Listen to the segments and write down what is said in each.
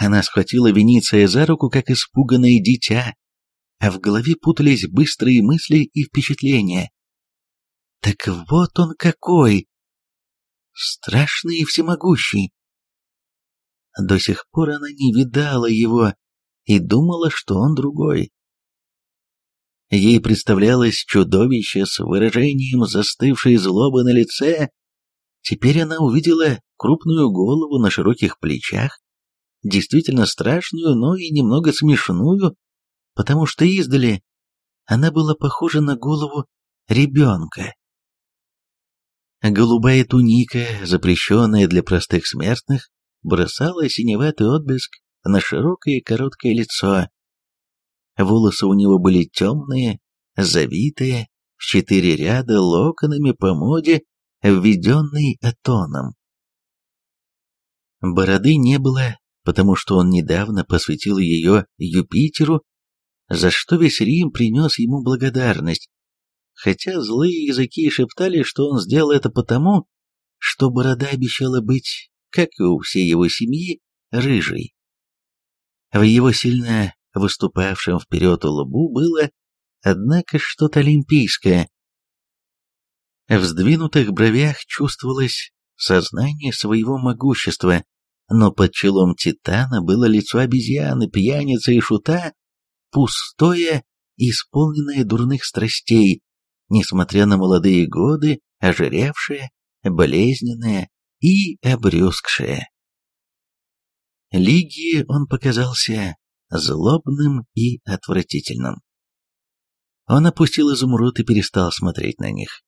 Она схватила Вениция за руку, как испуганное дитя, а в голове путались быстрые мысли и впечатления. Так вот он какой! Страшный и всемогущий. До сих пор она не видала его и думала, что он другой. Ей представлялось чудовище с выражением застывшей злобы на лице. Теперь она увидела крупную голову на широких плечах, действительно страшную, но и немного смешную, потому что издали она была похожа на голову ребенка. Голубая туника, запрещенная для простых смертных, бросала синеватый отблеск на широкое короткое лицо, Волосы у него были темные, завитые, в четыре ряда локонами по моде, введенной Атоном. Бороды не было, потому что он недавно посвятил ее Юпитеру, за что весь Рим принес ему благодарность, хотя злые языки шептали, что он сделал это потому, что борода обещала быть, как и у всей его семьи, рыжей. В его сильно выступавшем вперед лбу было, однако, что-то олимпийское. В сдвинутых бровях чувствовалось сознание своего могущества, но под челом Титана было лицо обезьяны, пьяницы и шута, пустое, исполненное дурных страстей, несмотря на молодые годы, ожиревшее, болезненное и обрюзгшее. Лигии он показался злобным и отвратительным. Он опустил изумруд и перестал смотреть на них.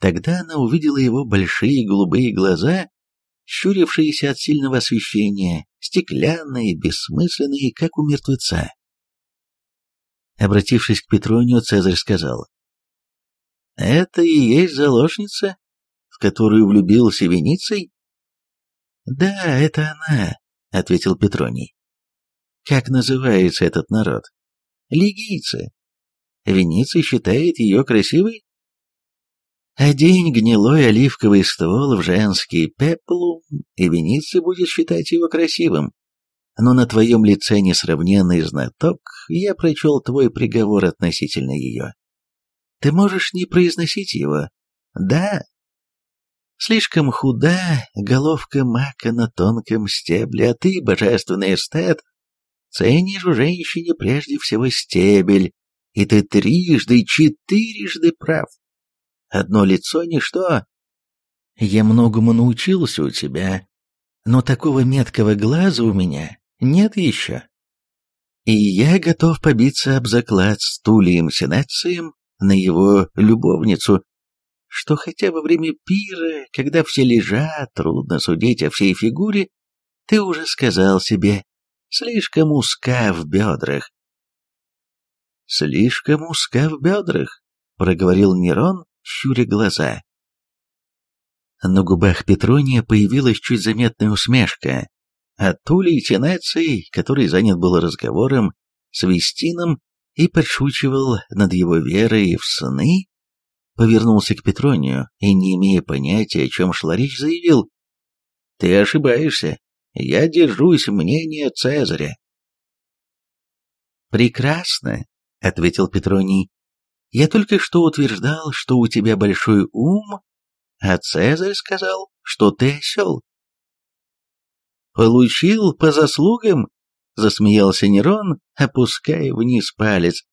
Тогда она увидела его большие голубые глаза, щурившиеся от сильного освещения, стеклянные, бессмысленные, как у мертвеца. Обратившись к Петронию, Цезарь сказал, «Это и есть заложница, в которую влюбился Вениций?» «Да, это она», — ответил Петроний. Как называется этот народ? Лигийцы. Венеция считает ее красивой? Одень гнилой оливковый ствол в женский пеплум, и Венеция будет считать его красивым. Но на твоем лице несравненный знаток, я прочел твой приговор относительно ее. Ты можешь не произносить его. Да. Слишком худа головка мака на тонком стебле, а ты, божественный эстет, Ценишь в женщине прежде всего стебель, и ты трижды, четырежды прав. Одно лицо — ничто. Я многому научился у тебя, но такого меткого глаза у меня нет еще. И я готов побиться об заклад с Тулием Синацием на его любовницу, что хотя во время пира, когда все лежат, трудно судить о всей фигуре, ты уже сказал себе, слишком узка в бедрах. «Слишком узка в бедрах», — проговорил Нерон, щуря глаза. На губах Петрония появилась чуть заметная усмешка, а Тулей Тенеций, который занят был разговором с Вестином и подшучивал над его верой в сны, повернулся к Петронию и, не имея понятия, о чем шла речь, заявил, «Ты ошибаешься. Я держусь мнения Цезаря. «Прекрасно», — ответил Петроний. «Я только что утверждал, что у тебя большой ум, а Цезарь сказал, что ты осел». «Получил по заслугам?» — засмеялся Нерон, опуская вниз палец.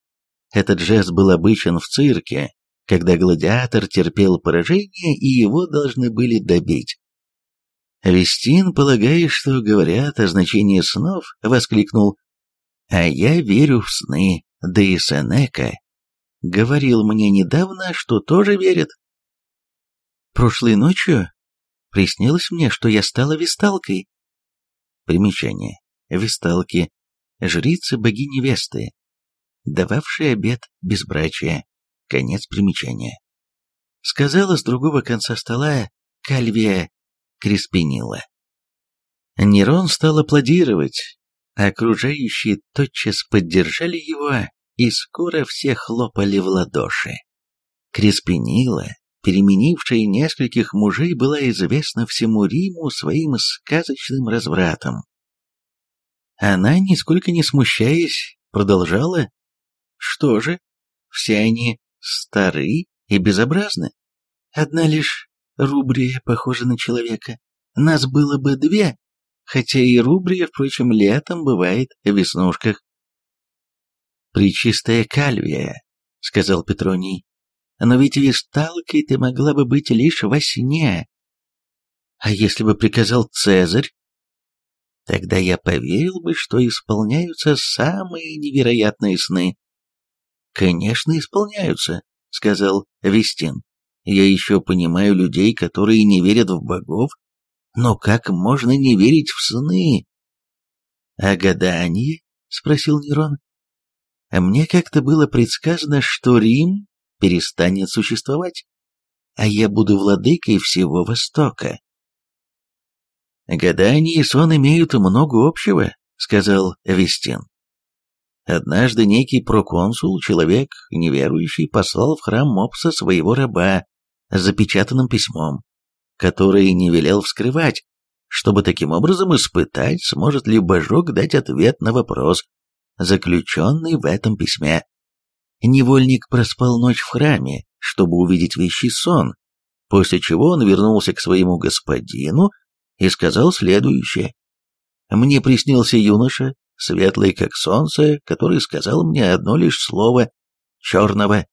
Этот жест был обычен в цирке, когда гладиатор терпел поражение и его должны были добить. Вестин, полагая, что говорят о значении снов, воскликнул «А я верю в сны, да и Сенека говорил мне недавно, что тоже верит». Прошлой ночью приснилось мне, что я стала весталкой. Примечание. Весталки. Жрицы богини Весты, дававшие обет безбрачия. Конец примечания. Сказала с другого конца стола Кальвия Креспинила. Нерон стал аплодировать, а окружающие тотчас поддержали его, и скоро все хлопали в ладоши. Креспинила, переменившая нескольких мужей, была известна всему Риму своим сказочным развратом. Она, нисколько не смущаясь, продолжала. Что же, все они стары и безобразны. Одна лишь Рубрия похожа на человека. Нас было бы две, хотя и Рубрия, впрочем, летом бывает в веснушках. «Причистая Кальвия», — сказал Петроний, — «но ведь висталкой ты могла бы быть лишь во сне. А если бы приказал Цезарь, тогда я поверил бы, что исполняются самые невероятные сны». «Конечно, исполняются», — сказал Вестин. «Я еще понимаю людей, которые не верят в богов, но как можно не верить в сны?» «А гадание?» — спросил Нерон. «Мне как-то было предсказано, что Рим перестанет существовать, а я буду владыкой всего Востока». «Гадание и сон имеют много общего», — сказал Вестин. Однажды некий проконсул, человек неверующий, послал в храм Мопса своего раба с запечатанным письмом, который не велел вскрывать, чтобы таким образом испытать, сможет ли божок дать ответ на вопрос, заключенный в этом письме. Невольник проспал ночь в храме, чтобы увидеть вещий сон, после чего он вернулся к своему господину и сказал следующее. «Мне приснился юноша, светлый как солнце, который сказал мне одно лишь слово «черного».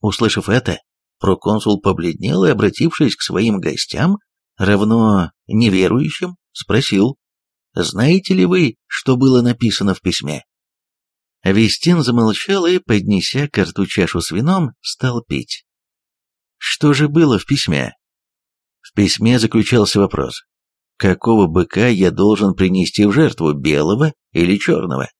Услышав это, проконсул побледнел и, обратившись к своим гостям, равно неверующим, спросил, «Знаете ли вы, что было написано в письме?» Вестин замолчал и, поднеся к рту чашу с вином, стал пить. Что же было в письме? В письме заключался вопрос, какого быка я должен принести в жертву, белого или черного.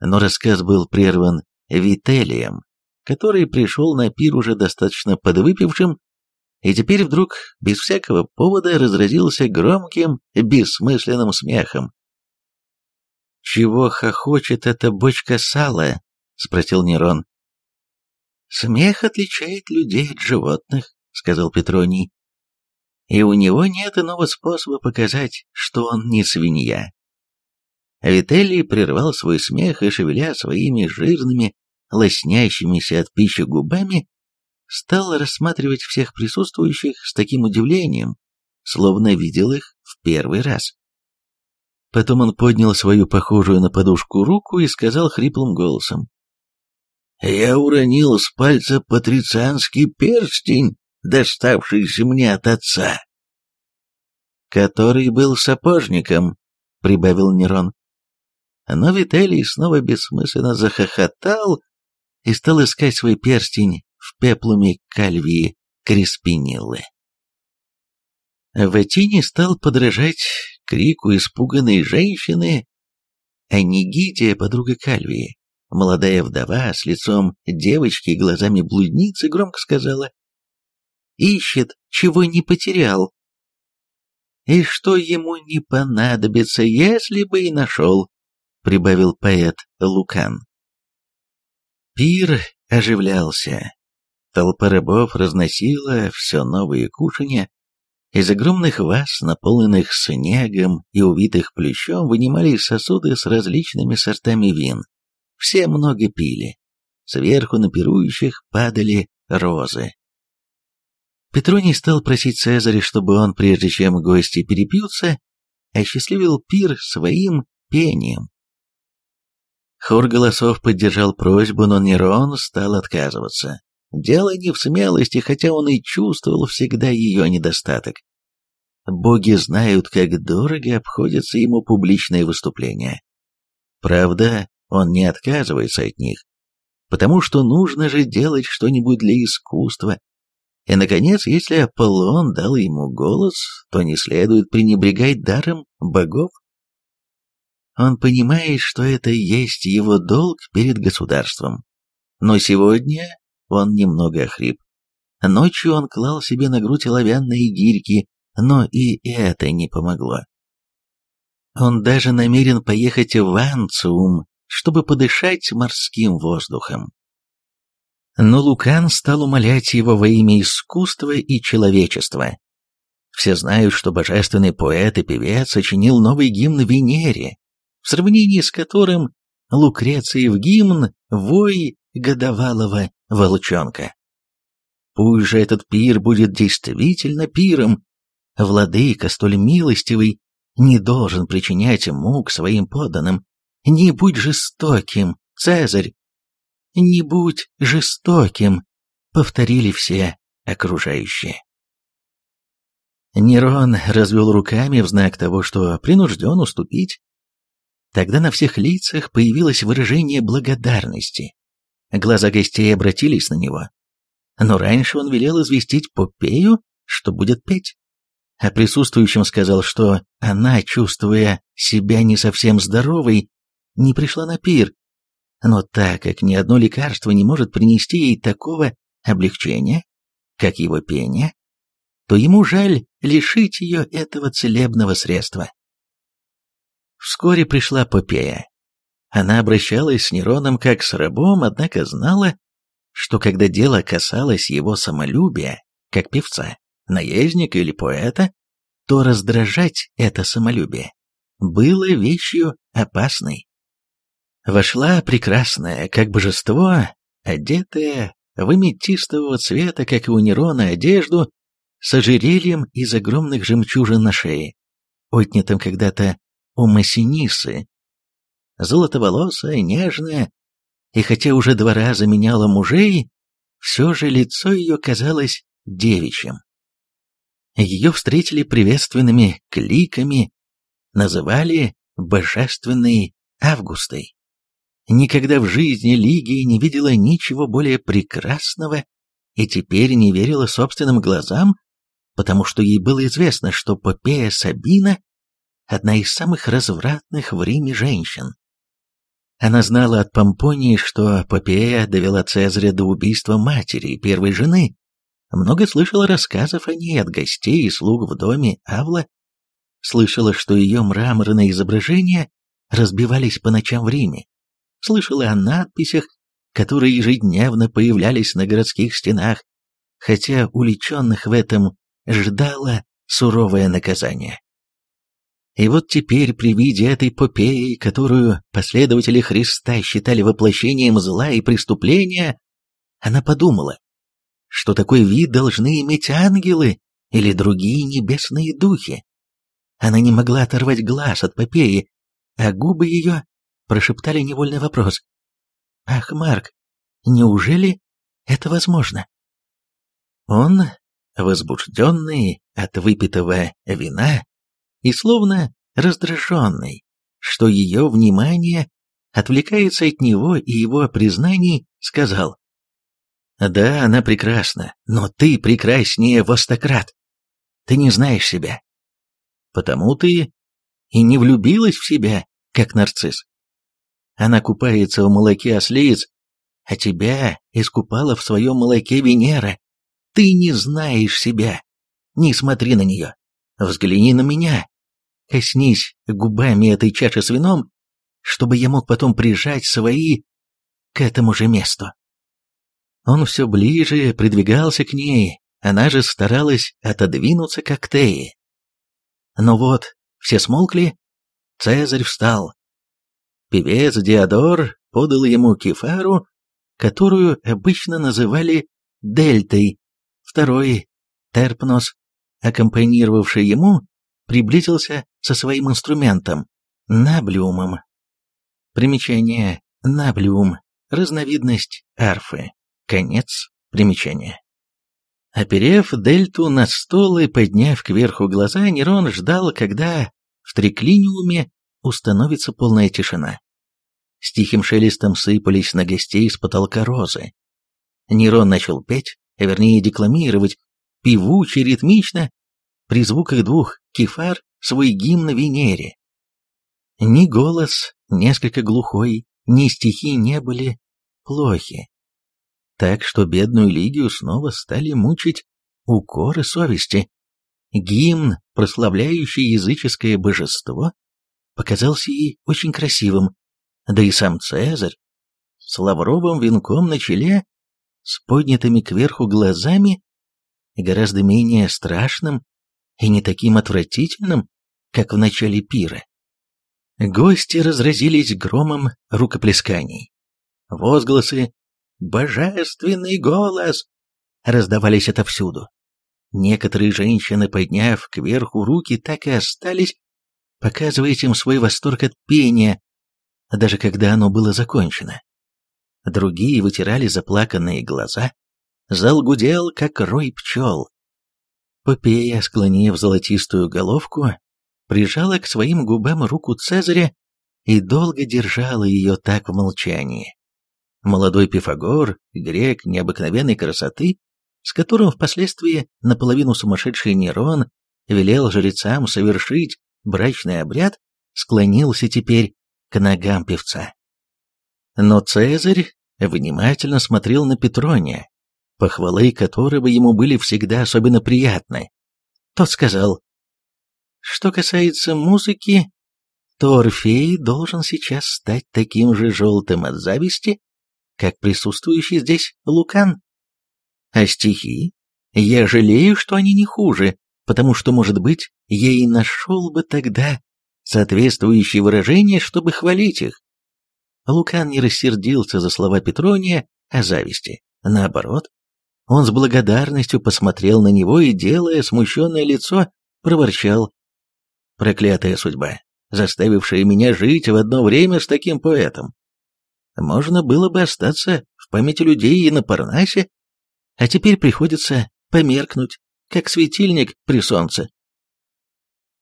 Но рассказ был прерван Вителием, который пришел на пир уже достаточно подвыпившим, и теперь вдруг, без всякого повода, разразился громким, бессмысленным смехом. «Чего хохочет эта бочка сала?» — спросил Нерон. «Смех отличает людей от животных», — сказал Петроний и у него нет иного способа показать, что он не свинья. Вителий прервал свой смех и, шевеля своими жирными, лоснящимися от пищи губами, стал рассматривать всех присутствующих с таким удивлением, словно видел их в первый раз. Потом он поднял свою похожую на подушку руку и сказал хриплым голосом. «Я уронил с пальца патрицианский перстень, доставшийся мне от отца. «Который был сапожником», — прибавил Нерон. Но Вителий снова бессмысленно захохотал и стал искать свой перстень в пеплуме Кальвии Креспиниллы. Ватини стал подражать крику испуганной женщины, а Нигидия, подруга Кальвии, молодая вдова с лицом девочки и глазами блудницы, громко сказала ищет, чего не потерял. И что ему не понадобится, если бы и нашел, прибавил поэт Лукан. Пир оживлялся. Толпа рыбов разносила все новые кушанья. Из огромных ваз, наполненных снегом и увитых плющом, вынимались сосуды с различными сортами вин. Все много пили. Сверху на пирующих падали розы. Петроний стал просить Цезаря, чтобы он, прежде чем гости перепьются, осчастливил пир своим пением. Хор голосов поддержал просьбу, но Нерон стал отказываться. Дело не в смелости, хотя он и чувствовал всегда ее недостаток. Боги знают, как дорого обходятся ему публичные выступления. Правда, он не отказывается от них, потому что нужно же делать что-нибудь для искусства, и, наконец, если Аполлон дал ему голос, то не следует пренебрегать даром богов. Он понимает, что это есть его долг перед государством. Но сегодня он немного охрип. Ночью он клал себе на грудь оловянные гирьки, но и это не помогло. Он даже намерен поехать в Анциум, чтобы подышать морским воздухом. Но Лукан стал умолять его во имя искусства и человечества. Все знают, что божественный поэт и певец сочинил новый гимн Венере, в сравнении с которым Лукреции в гимн «Вой годовалого волчонка». Пусть же этот пир будет действительно пиром. Владыка, столь милостивый, не должен причинять мук своим подданным. Не будь жестоким, Цезарь. Не будь жестоким, повторили все окружающие. Нерон развел руками в знак того, что принужден уступить. Тогда на всех лицах появилось выражение благодарности. Глаза гостей обратились на него. Но раньше он велел известить Попею, что будет петь. А присутствующим сказал, что она, чувствуя себя не совсем здоровой, не пришла на пир. Но так как ни одно лекарство не может принести ей такого облегчения, как его пение, то ему жаль лишить ее этого целебного средства. Вскоре пришла Попея. Она обращалась с Нероном как с рабом, однако знала, что когда дело касалось его самолюбия, как певца, наездника или поэта, то раздражать это самолюбие было вещью опасной. Вошла прекрасная, как божество, одетая в аметистового цвета, как и у Нерона, одежду, с ожерельем из огромных жемчужин на шее, отнятым когда-то у Массинисы. Золотоволосая, нежная, и хотя уже два раза меняла мужей, все же лицо ее казалось девичьим. Ее встретили приветственными кликами, называли «божественной Августой». Никогда в жизни Лигия не видела ничего более прекрасного и теперь не верила собственным глазам, потому что ей было известно, что Попея Сабина – одна из самых развратных в Риме женщин. Она знала от Помпонии, что Попея довела Цезаря до убийства матери и первой жены, много слышала рассказов о ней от гостей и слуг в доме Авла, слышала, что ее мраморные изображения разбивались по ночам в Риме, слышала о надписях, которые ежедневно появлялись на городских стенах, хотя уличенных в этом ждало суровое наказание. И вот теперь при виде этой попеи, которую последователи Христа считали воплощением зла и преступления, она подумала, что такой вид должны иметь ангелы или другие небесные духи. Она не могла оторвать глаз от попеи, а губы ее прошептали невольный вопрос. «Ах, Марк, неужели это возможно?» Он возбужденный от выпитого вина и словно раздраженный, что ее внимание отвлекается от него и его признаний, сказал, «Да, она прекрасна, но ты прекраснее востократ. Ты не знаешь себя. Потому ты и не влюбилась в себя, как нарцисс. Она купается в молоке ослиц, а тебя искупала в своем молоке Венера. Ты не знаешь себя. Не смотри на нее. Взгляни на меня. Коснись губами этой чаши с вином, чтобы я мог потом прижать свои к этому же месту. Он все ближе придвигался к ней, она же старалась отодвинуться к Актее. Но вот, все смолкли, Цезарь встал. Певец Диодор подал ему кефару, которую обычно называли дельтой, Второй, Терпнос, аккомпанировавший ему, приблизился со своим инструментом, наблиумом. Примечание наблиум, разновидность арфы. Конец примечания. Оперев дельту на стол и подняв кверху глаза, Нерон ждал, когда в триклиниуме установится полная тишина. С тихим шелестом сыпались на гостей с потолка розы. Нерон начал петь, а вернее декламировать, певуче, ритмично, при звуках двух кефар свой гимн Венере. Ни голос, несколько глухой, ни стихи не были плохи. Так что бедную Лигию снова стали мучить укоры совести. Гимн, прославляющий языческое божество, показался ей очень красивым, да и сам Цезарь с лавровым венком на челе с поднятыми кверху глазами, гораздо менее страшным и не таким отвратительным, как в начале пира. Гости разразились громом рукоплесканий. Возгласы «Божественный голос!» раздавались отовсюду. Некоторые женщины, подняв кверху руки, так и остались, показывая этим свой восторг от пения, даже когда оно было закончено. Другие вытирали заплаканные глаза. Зал гудел, как рой пчел. Попея, склонив золотистую головку, прижала к своим губам руку Цезаря и долго держала ее так в молчании. Молодой Пифагор, грек необыкновенной красоты, с которым впоследствии наполовину сумасшедший Нерон велел жрецам совершить брачный обряд, склонился теперь к ногам певца. Но Цезарь внимательно смотрел на Петрония, похвалы которого ему были всегда особенно приятны. Тот сказал, что касается музыки, то Орфей должен сейчас стать таким же желтым от зависти, как присутствующий здесь Лукан. А стихи? Я жалею, что они не хуже, потому что, может быть, я и нашел бы тогда соответствующие выражения, чтобы хвалить их. Лукан не рассердился за слова Петрония о зависти. Наоборот, он с благодарностью посмотрел на него и, делая смущенное лицо, проворчал. «Проклятая судьба, заставившая меня жить в одно время с таким поэтом. Можно было бы остаться в памяти людей и на Парнасе, а теперь приходится померкнуть, как светильник при солнце.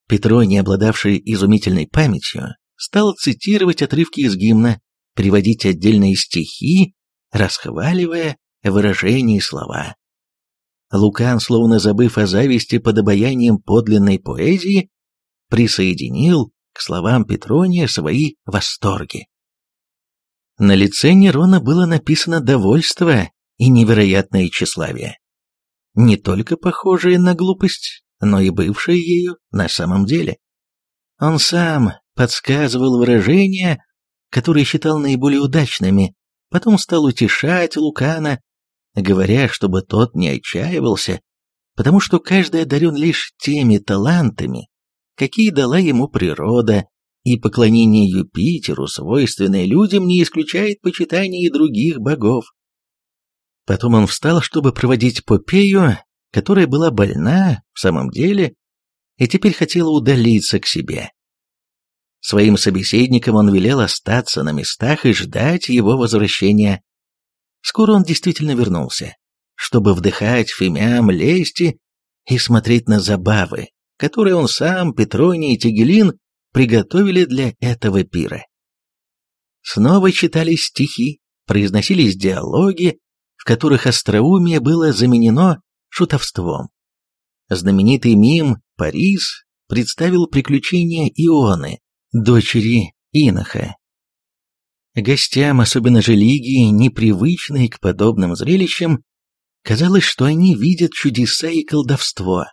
Петроний, обладавший изумительной памятью, стал цитировать отрывки из гимна, приводить отдельные стихи, расхваливая выражения и слова. Лукан, словно забыв о зависти под обаянием подлинной поэзии, присоединил к словам Петрония свои восторги. На лице Нерона было написано довольство и невероятное тщеславие. Не только похожее на глупость, но и бывшая ею на самом деле. Он сам подсказывал выражения, которые считал наиболее удачными, потом стал утешать Лукана, говоря, чтобы тот не отчаивался, потому что каждый одарен лишь теми талантами, какие дала ему природа, и поклонение Юпитеру, свойственное людям, не исключает почитания и других богов. Потом он встал, чтобы проводить Попею, которая была больна в самом деле и теперь хотела удалиться к себе. Своим собеседникам он велел остаться на местах и ждать его возвращения. Скоро он действительно вернулся, чтобы вдыхать фимиам лести и смотреть на забавы, которые он сам, Петроний и Тигелин приготовили для этого пира. Снова читались стихи, произносились диалоги, в которых остроумие было заменено шутовством. Знаменитый мим «Парис» представил приключения Ионы, дочери Иноха. Гостям, особенно же Лигии, непривычные к подобным зрелищам, казалось, что они видят чудеса и колдовство.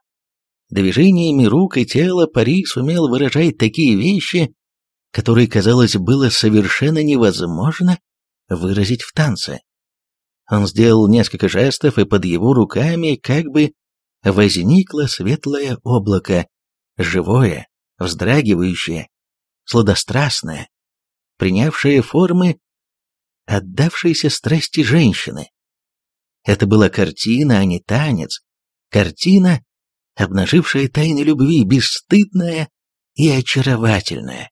Движениями рук и тела Парис умел выражать такие вещи, которые, казалось, было совершенно невозможно выразить в танце. Он сделал несколько жестов, и под его руками как бы возникло светлое облако, живое, вздрагивающее, сладострастное, принявшее формы отдавшейся страсти женщины. Это была картина, а не танец, картина, обнажившая тайны любви, бесстыдная и очаровательная.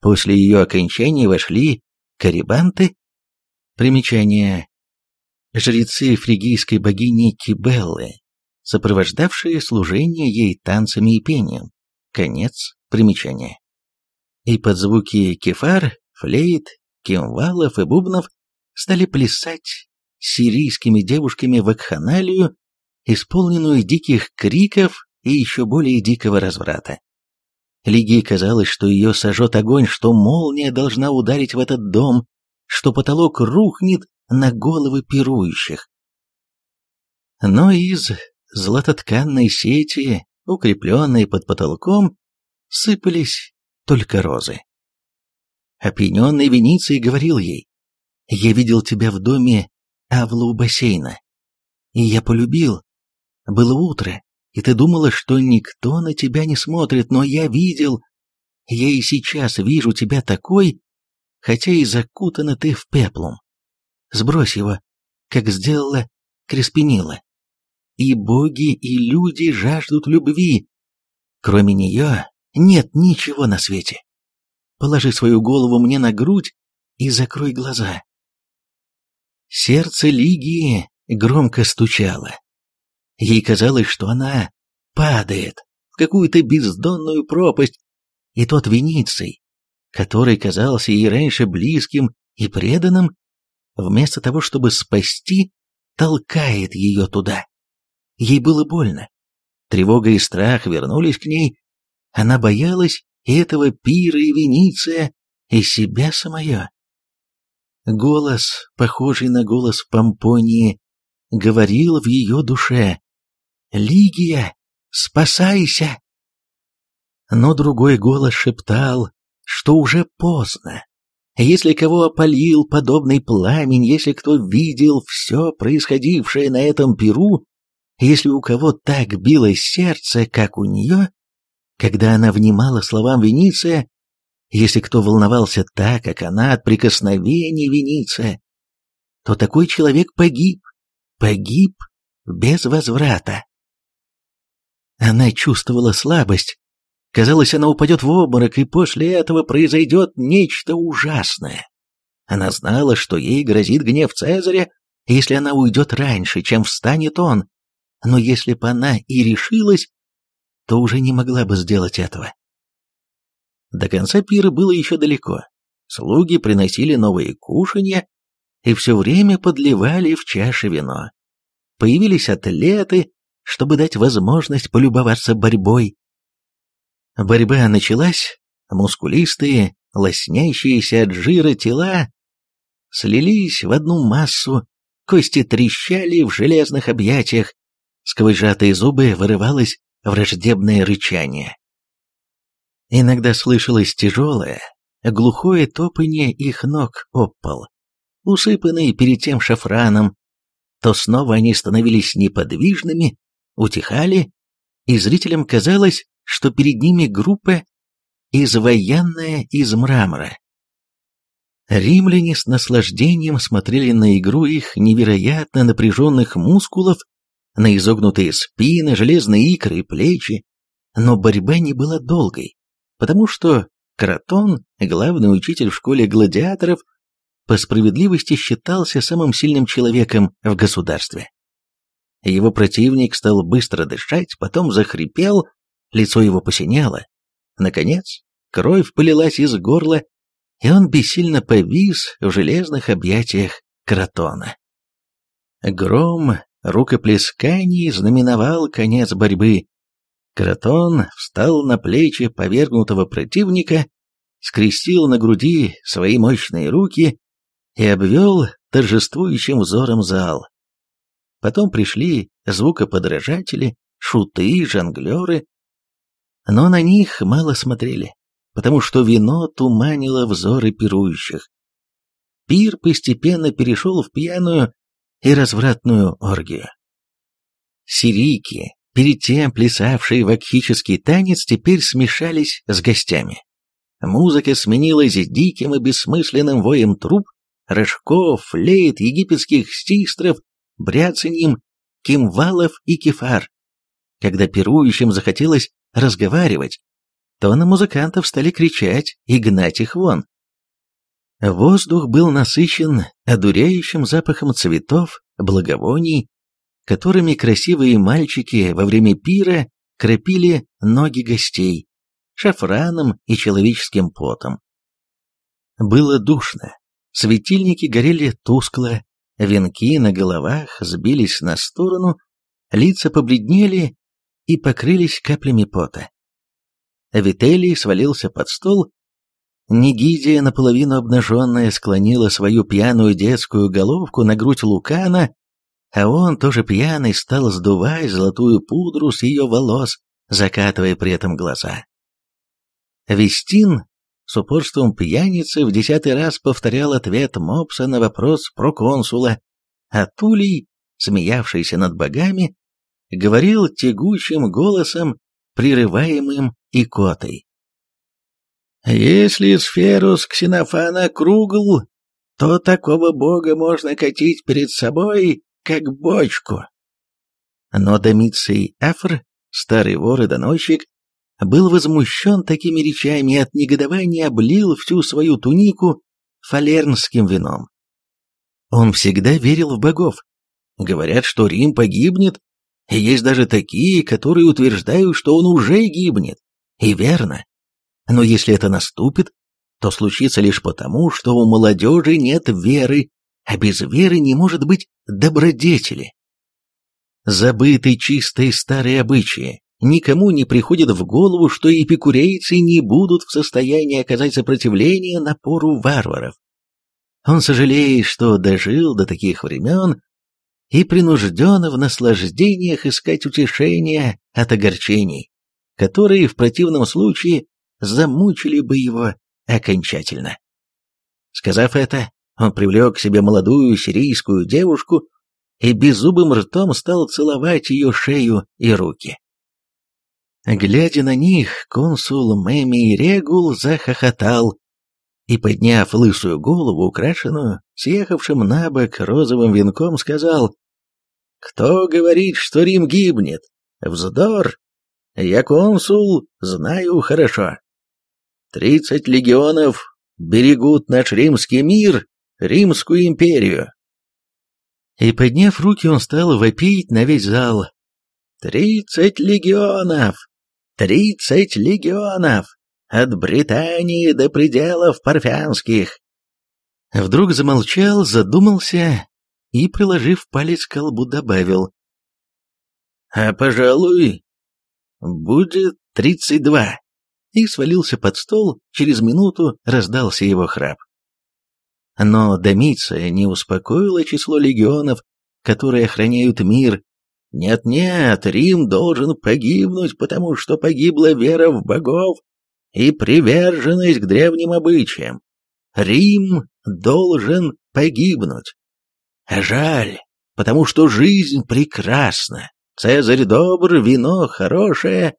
После ее окончания вошли карибанты, примечание жрецы фригийской богини Кибеллы, сопровождавшие служение ей танцами и пением. Конец примечания. И под звуки кефар, флейт, кимвалов и бубнов стали плясать сирийскими девушками в акханалию, исполненную диких криков и еще более дикого разврата. Лигии казалось, что ее сожжет огонь, что молния должна ударить в этот дом, что потолок рухнет на головы пирующих. Но из златотканной сети, укрепленной под потолком, сыпались только розы. Опьяненный Вениций говорил ей, «Я видел тебя в доме Авла у бассейна, и я полюбил. Было утро, и ты думала, что никто на тебя не смотрит, но я видел, я и сейчас вижу тебя такой, хотя и закутана ты в пеплум. Сбрось его, как сделала Креспинила. И боги, и люди жаждут любви. Кроме нее нет ничего на свете. Положи свою голову мне на грудь и закрой глаза. Сердце Лигии громко стучало. Ей казалось, что она падает в какую-то бездонную пропасть, и тот Вениций, который казался ей раньше близким и преданным, вместо того, чтобы спасти, толкает ее туда. Ей было больно. Тревога и страх вернулись к ней. Она боялась и этого пира, и Вениция, и себя самое. Голос, похожий на голос Помпонии, говорил в ее душе «Лигия, спасайся!» Но другой голос шептал, что уже поздно. Если кого опалил подобный пламень, если кто видел все происходившее на этом пиру, если у кого так билось сердце, как у нее, когда она внимала словам Вениция, если кто волновался так, как она от прикосновений Вениция, то такой человек погиб, погиб без возврата. Она чувствовала слабость, Казалось, она упадет в обморок, и после этого произойдет нечто ужасное. Она знала, что ей грозит гнев Цезаря, если она уйдет раньше, чем встанет он. Но если бы она и решилась, то уже не могла бы сделать этого. До конца пира было еще далеко. Слуги приносили новые кушанья и все время подливали в чаши вино. Появились атлеты, чтобы дать возможность полюбоваться борьбой. Борьба началась, мускулистые, лоснящиеся от жира тела слились в одну массу, кости трещали в железных объятиях, сквозь сжатые зубы вырывалось враждебное рычание. Иногда слышалось тяжелое, глухое топанье их ног об усыпанные перед тем шафраном, то снова они становились неподвижными, утихали, и зрителям казалось, что перед ними группа, изваянная из мрамора. Римляне с наслаждением смотрели на игру их невероятно напряженных мускулов, на изогнутые спины, железные икры и плечи, но борьба не была долгой, потому что Кратон, главный учитель в школе гладиаторов, по справедливости считался самым сильным человеком в государстве. Его противник стал быстро дышать, потом захрипел, лицо его посинело. Наконец, кровь полилась из горла, и он бессильно повис в железных объятиях кротона. Гром рукоплесканий знаменовал конец борьбы. Кротон встал на плечи повергнутого противника, скрестил на груди свои мощные руки и обвел торжествующим взором зал. Потом пришли звукоподражатели, шуты, жонглеры, но на них мало смотрели, потому что вино туманило взоры пирующих. Пир постепенно перешел в пьяную и развратную оргию. Сирийки, перед тем плясавшие вакхический танец, теперь смешались с гостями. Музыка сменилась диким и бессмысленным воем труб, рожков, флейт, египетских стистров, бряцаньем кимвалов и кефар. Когда пирующим захотелось разговаривать, то на музыкантов стали кричать и гнать их вон. Воздух был насыщен одуряющим запахом цветов, благовоний, которыми красивые мальчики во время пира крапили ноги гостей, шафраном и человеческим потом. Было душно, светильники горели тускло, венки на головах сбились на сторону, лица побледнели и покрылись каплями пота. Вителий свалился под стол. Нигидия, наполовину обнаженная, склонила свою пьяную детскую головку на грудь Лукана, а он, тоже пьяный, стал сдувать золотую пудру с ее волос, закатывая при этом глаза. Вестин с упорством пьяницы в десятый раз повторял ответ Мопса на вопрос про консула, а Тулей, смеявшийся над богами, говорил тягучим голосом, прерываемым икотой. Если сферус Ксенофана кругл, то такого бога можно катить перед собой, как бочку. Но Домиций Афр, старый вор и доносчик, был возмущен такими речами и от негодования облил всю свою тунику фалернским вином. Он всегда верил в богов. Говорят, что Рим погибнет, и есть даже такие, которые утверждают, что он уже гибнет. И верно. Но если это наступит, то случится лишь потому, что у молодежи нет веры, а без веры не может быть добродетели. Забыты чистые старые обычаи, никому не приходит в голову, что эпикурейцы не будут в состоянии оказать сопротивление напору варваров. Он сожалеет, что дожил до таких времен и принужден в наслаждениях искать утешения от огорчений, которые в противном случае замучили бы его окончательно. Сказав это, он привлек к себе молодую сирийскую девушку и беззубым ртом стал целовать ее шею и руки. Глядя на них, консул Мэми Регул захохотал и, подняв лысую голову, украшенную, съехавшим на бок розовым венком, сказал, «Кто говорит, что Рим гибнет? Вздор! Я консул, знаю хорошо. Тридцать легионов берегут наш римский мир, Римскую империю». И, подняв руки, он стал вопить на весь зал. «Тридцать легионов! Тридцать легионов! От Британии до пределов парфянских!» Вдруг замолчал, задумался и, приложив палец к колбу, добавил. «А, пожалуй, будет тридцать два!» И свалился под стол, через минуту раздался его храп. Но Домиция не успокоила число легионов, которые охраняют мир нет-нет, Рим должен погибнуть, потому что погибла вера в богов и приверженность к древним обычаям. Рим должен погибнуть. Жаль, потому что жизнь прекрасна. Цезарь добр, вино хорошее.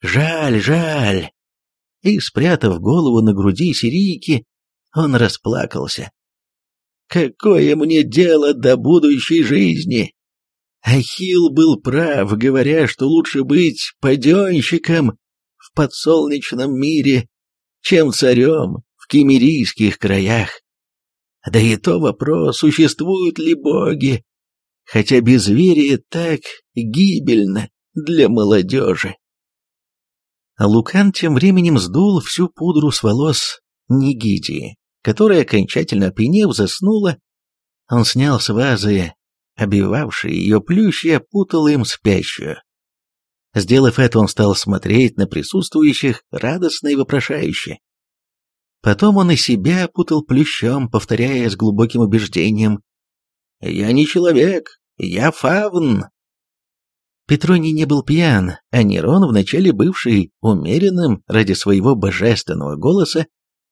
Жаль, жаль. И, спрятав голову на груди сирийки, он расплакался. Какое мне дело до будущей жизни? Ахилл был прав, говоря, что лучше быть паденщиком в подсолнечном мире, чем царем в кемерийских краях. Да и то вопрос, существуют ли боги, хотя безверие так гибельно для молодежи. Лукан тем временем сдул всю пудру с волос Нигидии, которая, окончательно опьянев, заснула. Он снял с вазы обивавший ее плющ и опутал им спящую. Сделав это, он стал смотреть на присутствующих радостно и вопрошающе. Потом он и себя опутал плющом, повторяя с глубоким убеждением «Я не человек, я фавн». Петроний не был пьян, а Нерон, вначале бывший умеренным ради своего божественного голоса,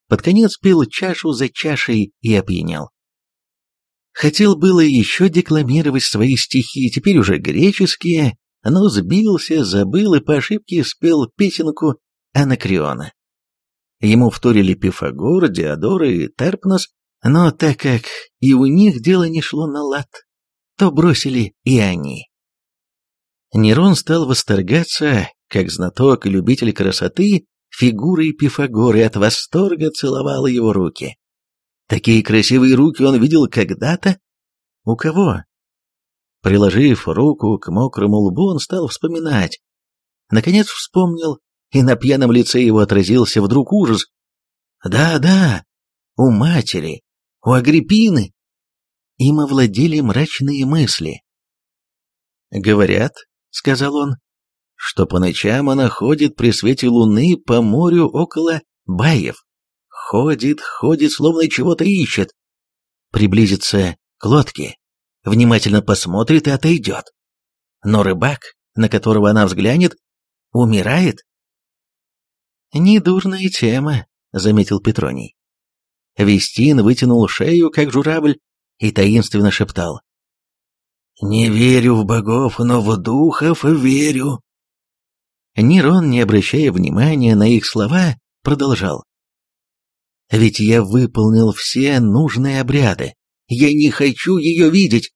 под конец пил чашу за чашей и опьянял. Хотел было еще декламировать свои стихи, теперь уже греческие, но сбился, забыл и по ошибке спел песенку Анакриона. Ему вторили Пифагор, Диодор и Терпнос, но так как и у них дело не шло на лад, то бросили и они. Нерон стал восторгаться, как знаток и любитель красоты, фигурой Пифагора и от восторга целовал его руки. Такие красивые руки он видел когда-то. У кого? Приложив руку к мокрому лбу, он стал вспоминать. Наконец вспомнил, и на пьяном лице его отразился вдруг ужас. Да, да, у матери, у Агриппины. Им овладели мрачные мысли. «Говорят», — сказал он, — «что по ночам она ходит при свете луны по морю около Баев. Ходит, ходит, словно чего-то ищет. Приблизится к лодке, внимательно посмотрит и отойдет. Но рыбак, на которого она взглянет, умирает. «Недурная тема», — заметил Петроний. Вестин вытянул шею, как журавль, и таинственно шептал. «Не верю в богов, но в духов верю». Нерон, не обращая внимания на их слова, продолжал. Ведь я выполнил все нужные обряды. Я не хочу ее видеть.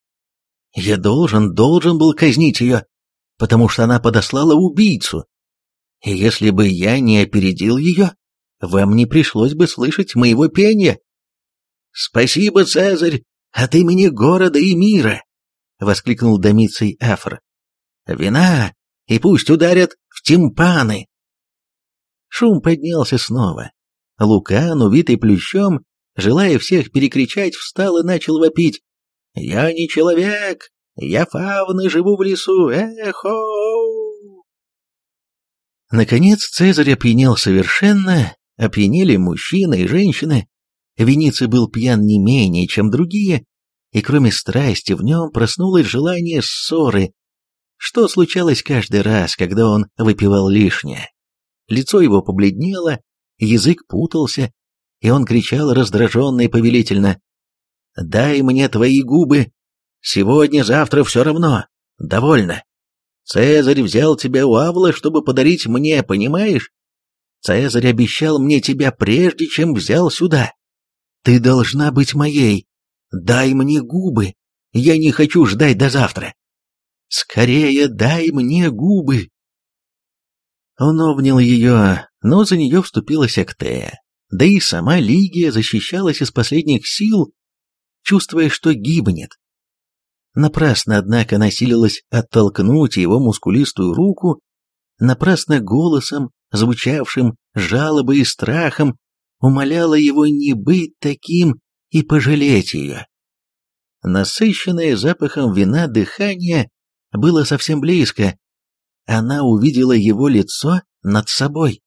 Я должен, должен был казнить ее, потому что она подослала убийцу. И если бы я не опередил ее, вам не пришлось бы слышать моего пения. «Спасибо, Цезарь, от имени города и мира!» — воскликнул Домиций Афр. «Вина, и пусть ударят в тимпаны!» Шум поднялся снова. Лукан, увитый плющом, желая всех перекричать, встал и начал вопить. «Я не человек! Я фавн и живу в лесу! Эхо!» Наконец Цезарь опьянел совершенно, опьянели мужчины и женщины. Вениций был пьян не менее, чем другие, и кроме страсти в нем проснулось желание ссоры, что случалось каждый раз, когда он выпивал лишнее. Лицо его побледнело, язык путался, и он кричал раздраженно и повелительно. «Дай мне твои губы! Сегодня-завтра все равно! Довольно! Цезарь взял тебя у Авла, чтобы подарить мне, понимаешь? Цезарь обещал мне тебя прежде, чем взял сюда. Ты должна быть моей. Дай мне губы. Я не хочу ждать до завтра. Скорее дай мне губы. Он обнял ее, но за нее вступилась Актея. Да и сама Лигия защищалась из последних сил, чувствуя, что гибнет. Напрасно, однако, насилилась оттолкнуть его мускулистую руку, напрасно голосом, звучавшим жалобой и страхом, умоляла его не быть таким и пожалеть ее. Насыщенное запахом вина дыхание было совсем близко. Она увидела его лицо над собой.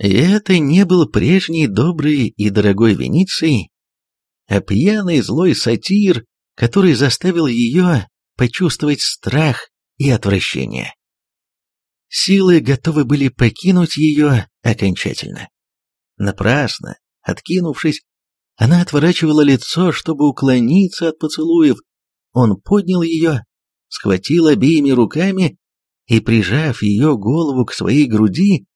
И это не был прежний добрый и дорогой Вениций, а пьяный злой сатир, который заставил ее почувствовать страх и отвращение. Силы готовы были покинуть ее окончательно. Напрасно, откинувшись, она отворачивала лицо, чтобы уклониться от поцелуев. Он поднял ее, схватил обеими руками и, прижав ее голову к своей груди,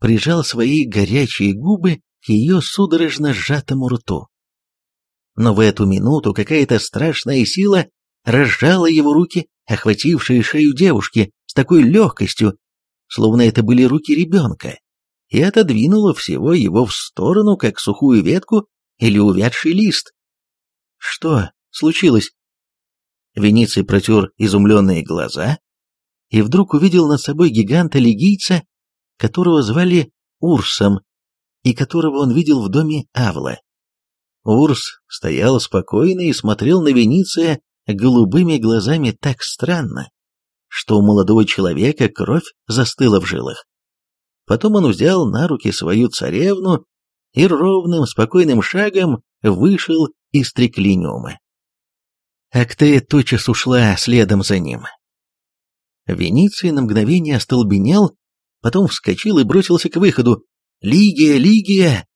прижал свои горячие губы к ее судорожно сжатому рту. Но в эту минуту какая-то страшная сила разжала его руки, охватившие шею девушки с такой легкостью, словно это были руки ребенка, и отодвинула всего его в сторону, как сухую ветку или увядший лист. Что случилось? Вениций протер изумленные глаза и вдруг увидел над собой гиганта-легийца, которого звали Урсом, и которого он видел в доме Авла. Урс стоял спокойно и смотрел на Вениция голубыми глазами так странно, что у молодого человека кровь застыла в жилах. Потом он взял на руки свою царевну и ровным, спокойным шагом вышел из триклиниума. Актея тотчас ушла следом за ним. Вениций на мгновение остолбенел, потом вскочил и бросился к выходу. «Лигия! Лигия!»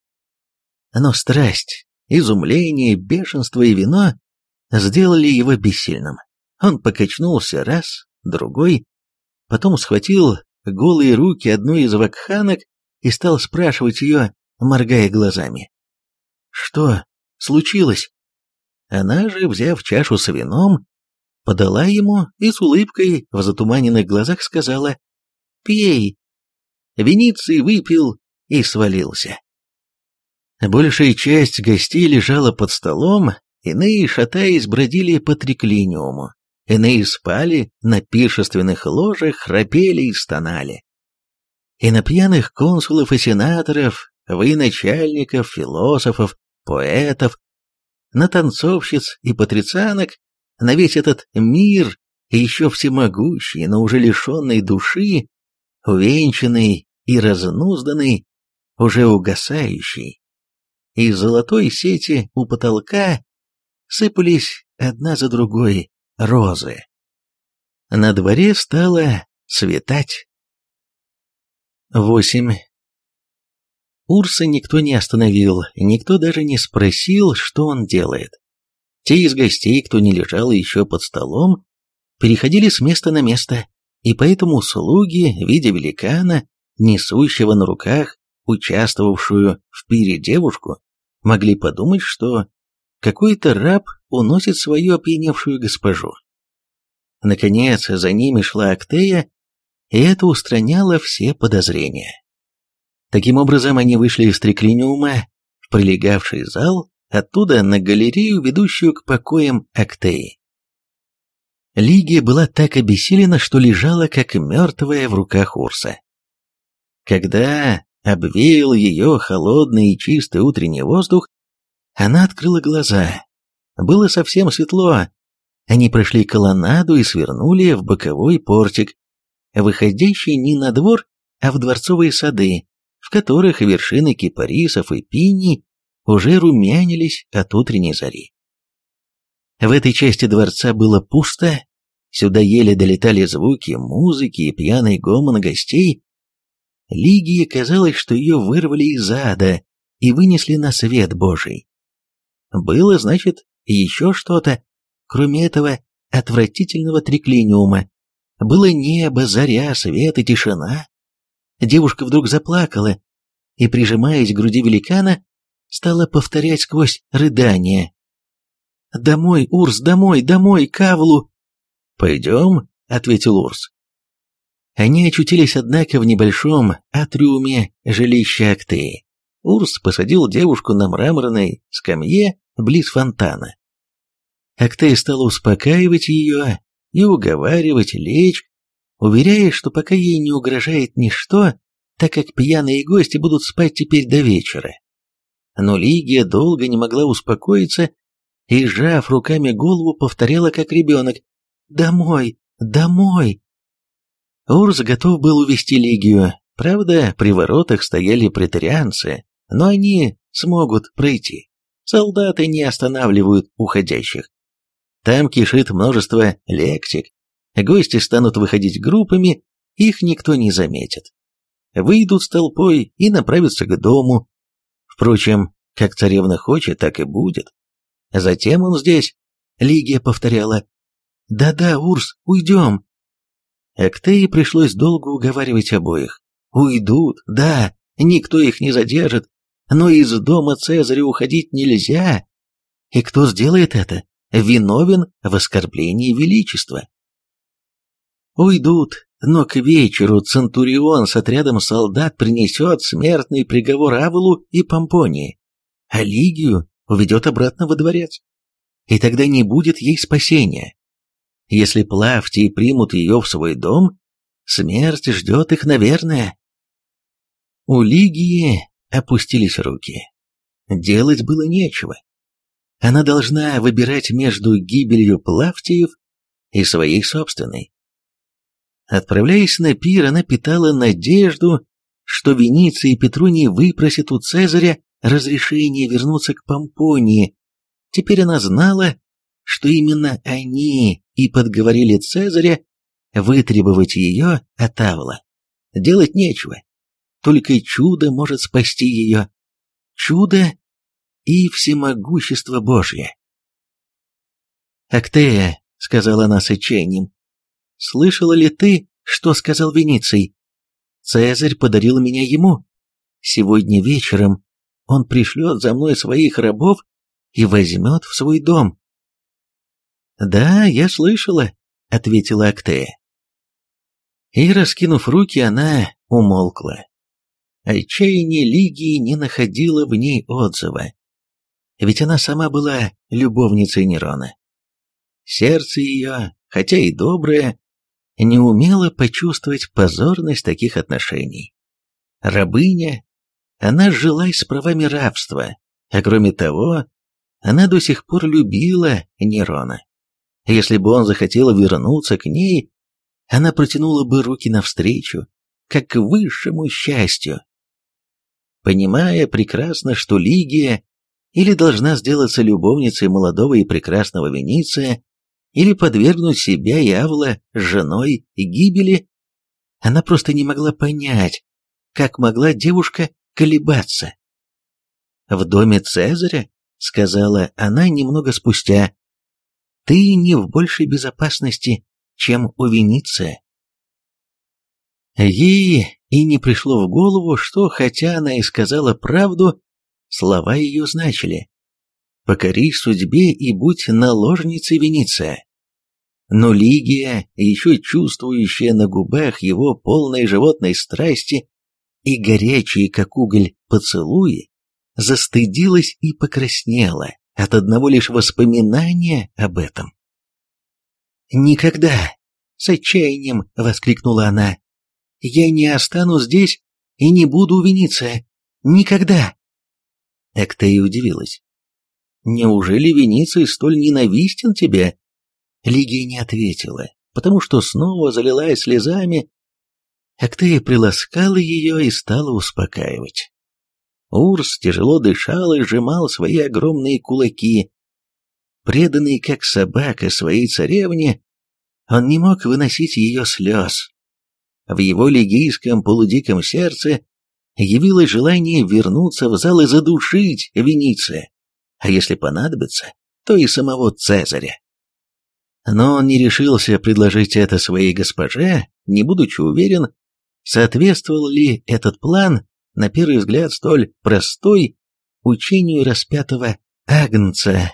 Но страсть, изумление, бешенство и вино сделали его бессильным. Он покачнулся раз, другой, потом схватил голые руки одной из вакханок и стал спрашивать ее, моргая глазами. «Что случилось?» Она же, взяв чашу с вином, подала ему и с улыбкой в затуманенных глазах сказала «Пей». Вениций выпил и свалился. Большая часть гостей лежала под столом, иные, шатаясь, бродили по триклиниуму, иные спали на пиршественных ложах, храпели и стонали. И на пьяных консулов и сенаторов, военачальников, философов, поэтов, на танцовщиц и патрицианок, на весь этот мир, еще всемогущий, но уже лишенный души, увенчанный и разнузданный, уже угасающий, из золотой сети у потолка сыпались одна за другой розы. На дворе стало светать. 8. Урса никто не остановил, никто даже не спросил, что он делает. Те из гостей, кто не лежал еще под столом, переходили с места на место, и поэтому слуги, видя великана, несущего на руках участвовавшую в пире девушку, могли подумать, что какой-то раб уносит свою опьяневшую госпожу. Наконец, за ними шла Актея, и это устраняло все подозрения. Таким образом, они вышли из триклиниума в прилегавший зал, оттуда на галерею, ведущую к покоям Актеи. Лигия была так обессилена, что лежала как мертвая в руках Урса. Когда обвеял ее холодный и чистый утренний воздух, она открыла глаза. Было совсем светло. Они прошли колоннаду и свернули в боковой портик, выходящий не на двор, а в дворцовые сады, которых вершины кипарисов и пиний уже румянились от утренней зари. В этой части дворца было пусто, сюда еле долетали звуки музыки и пьяный гомон гостей. Лигии казалось, что ее вырвали из ада и вынесли на свет Божий. Было, значит, еще что-то, кроме этого отвратительного триклиниума. Было небо, заря, свет и тишина. Девушка вдруг заплакала и, прижимаясь к груди великана, стала повторять сквозь рыдание. «Домой, Урс, домой, домой, Кавлу!» «Пойдем», — ответил Урс. Они очутились, однако, в небольшом атриуме жилища Актеи. Урс посадил девушку на мраморной скамье близ фонтана. Актей стал успокаивать ее и уговаривать лечь, уверяя, что пока ей не угрожает ничто, так как пьяные гости будут спать теперь до вечера. Но Лигия долго не могла успокоиться и, сжав руками голову, повторяла как ребенок «Домой! Домой!». Урс готов был увести Лигию, правда, при воротах стояли претарианцы, но они смогут пройти. Солдаты не останавливают уходящих. Там кишит множество лектик. Гости станут выходить группами, их никто не заметит. Выйдут с толпой и направятся к дому. Впрочем, как царевна хочет, так и будет. Затем он здесь. Лигия повторяла. «Да-да, Урс, уйдем». Актеи пришлось долго уговаривать обоих. «Уйдут, да, никто их не задержит, но из дома Цезаря уходить нельзя. И кто сделает это, виновен в оскорблении величества. Уйдут, но к вечеру Центурион с отрядом солдат принесет смертный приговор Авелу и Помпонии, а Лигию уведет обратно во дворец. И тогда не будет ей спасения. Если Плавтии примут ее в свой дом, смерть ждет их, наверное. У Лигии опустились руки. Делать было нечего. Она должна выбирать между гибелью Плавтиев и своей собственной. Отправляясь на пир, она питала надежду, что Вениция и Петруний выпросят у Цезаря разрешение вернуться к Помпонии. Теперь она знала, что именно они и подговорили Цезаря вытребовать ее от Авла. Делать нечего. Только чудо может спасти ее. Чудо и всемогущество Божье. «Актея», — сказала она с отчаянием, — «слышала ли ты, что сказал Вениций? Цезарь подарил меня ему. Сегодня вечером он пришлет за мной своих рабов и возьмет в свой дом». «Да, я слышала», — ответила Актея. И, раскинув руки, она умолкла. Отчаяние Лигии не находило в ней отзыва. Ведь она сама была любовницей Нерона. Сердце ее, хотя и доброе, не умело почувствовать позорность таких отношений. Рабыня, она жила с правами рабства, а кроме того, она до сих пор любила Нерона. Если бы он захотел вернуться к ней, она протянула бы руки навстречу, как к высшему счастью понимая прекрасно, что Лигия или должна сделаться любовницей молодого и прекрасного Вениция, или подвергнуть себя и Авла женой гибели, она просто не могла понять, как могла девушка колебаться. «В доме Цезаря», — сказала она немного спустя, — «ты не в большей безопасности, чем у Вениция». Ей и не пришло в голову, что, хотя она и сказала правду, слова ее значили. «Покорись судьбе и будь наложницей Вениция». Но Лигия, еще чувствующая на губах его полной животной страсти и горячие, как уголь, поцелуи, застыдилась и покраснела от одного лишь воспоминания об этом. «Никогда!» — с отчаянием воскликнула она. «Я не останусь здесь и не буду у Венеция. Никогда!» Эктея удивилась. «Неужели Вениций столь ненавистен тебе?» Лигия не ответила, потому что снова залилась слезами. Эктея приласкала ее и стала успокаивать. Урс тяжело дышал и сжимал свои огромные кулаки. Преданный как собака своей царевне, он не мог выносить ее слез. В его лигийском полудиком сердце явилось желание вернуться в зал и задушить Вениция, а если понадобится, то и самого Цезаря. Но он не решился предложить это своей госпоже, не будучи уверен, соответствовал ли этот план, на первый взгляд столь простой, учению распятого Агнца.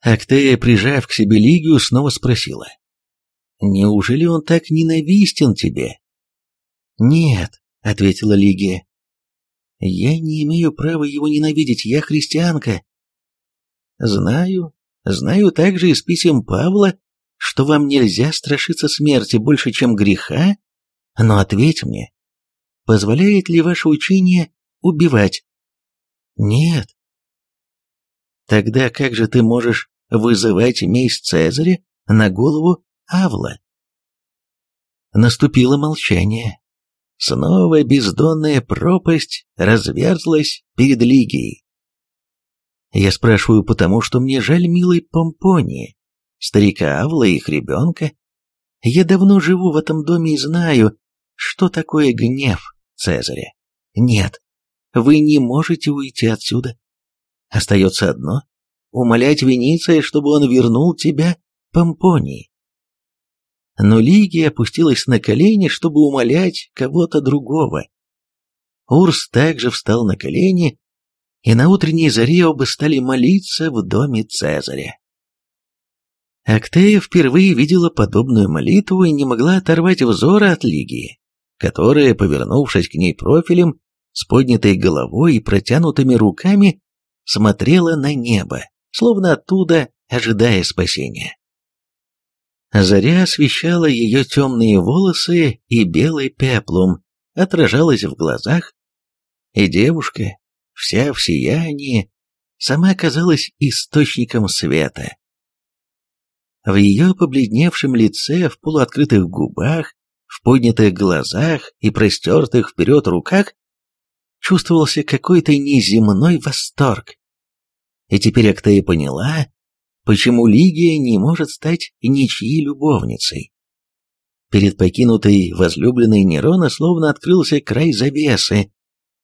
Актея, прижав к себе Лигию, снова спросила. «Неужели он так ненавистен тебе?» «Нет», — ответила Лигия. «Я не имею права его ненавидеть, я христианка». «Знаю, знаю также из писем Павла, что вам нельзя страшиться смерти больше, чем греха, но ответь мне, позволяет ли ваше учение убивать? Нет. Тогда как же ты можешь вызывать месть Цезаря на голову Авла? Наступило молчание. Снова бездонная пропасть разверзлась перед Лигией. Я спрашиваю потому, что мне жаль милой Помпонии, старика Авла и их ребенка. Я давно живу в этом доме и знаю, что такое гнев Цезаря. Нет, вы не можете уйти отсюда. Остается одно — умолять Вениция, чтобы он вернул тебя Помпонии. Но Лигия опустилась на колени, чтобы умолять кого-то другого. Урс также встал на колени, и на утренней заре оба стали молиться в доме Цезаря. Актея впервые видела подобную молитву и не могла оторвать взора от Лигии которая, повернувшись к ней профилем, с поднятой головой и протянутыми руками, смотрела на небо, словно оттуда ожидая спасения. Заря освещала ее темные волосы и белый пеплум отражалась в глазах, и девушка, вся в сиянии, сама казалась источником света. В ее побледневшем лице, в полуоткрытых губах, в поднятых глазах и простертых вперед руках чувствовался какой-то неземной восторг. И теперь Актея поняла, почему Лигия не может стать ничьей любовницей. Перед покинутой возлюбленной Нерона словно открылся край завесы,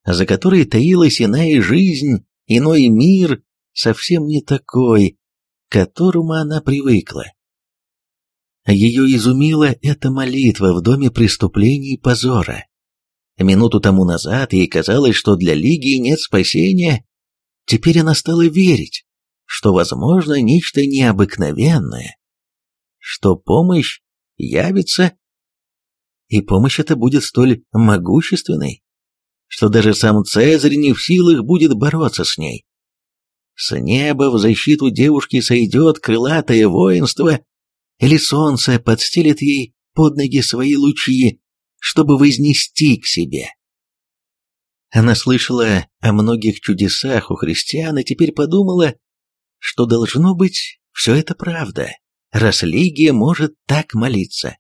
за которой таилась иная жизнь, иной мир, совсем не такой, к которому она привыкла. Ее изумила эта молитва в доме преступлений и позора. Минуту тому назад ей казалось, что для Лигии нет спасения. Теперь она стала верить, что возможно нечто необыкновенное, что помощь явится, и помощь эта будет столь могущественной, что даже сам Цезарь не в силах будет бороться с ней. С неба в защиту девушки сойдет крылатое воинство, или солнце подстелит ей под ноги свои лучи, чтобы вознести к себе. Она слышала о многих чудесах у христиан и теперь подумала, что должно быть все это правда, раз Лигия может так молиться.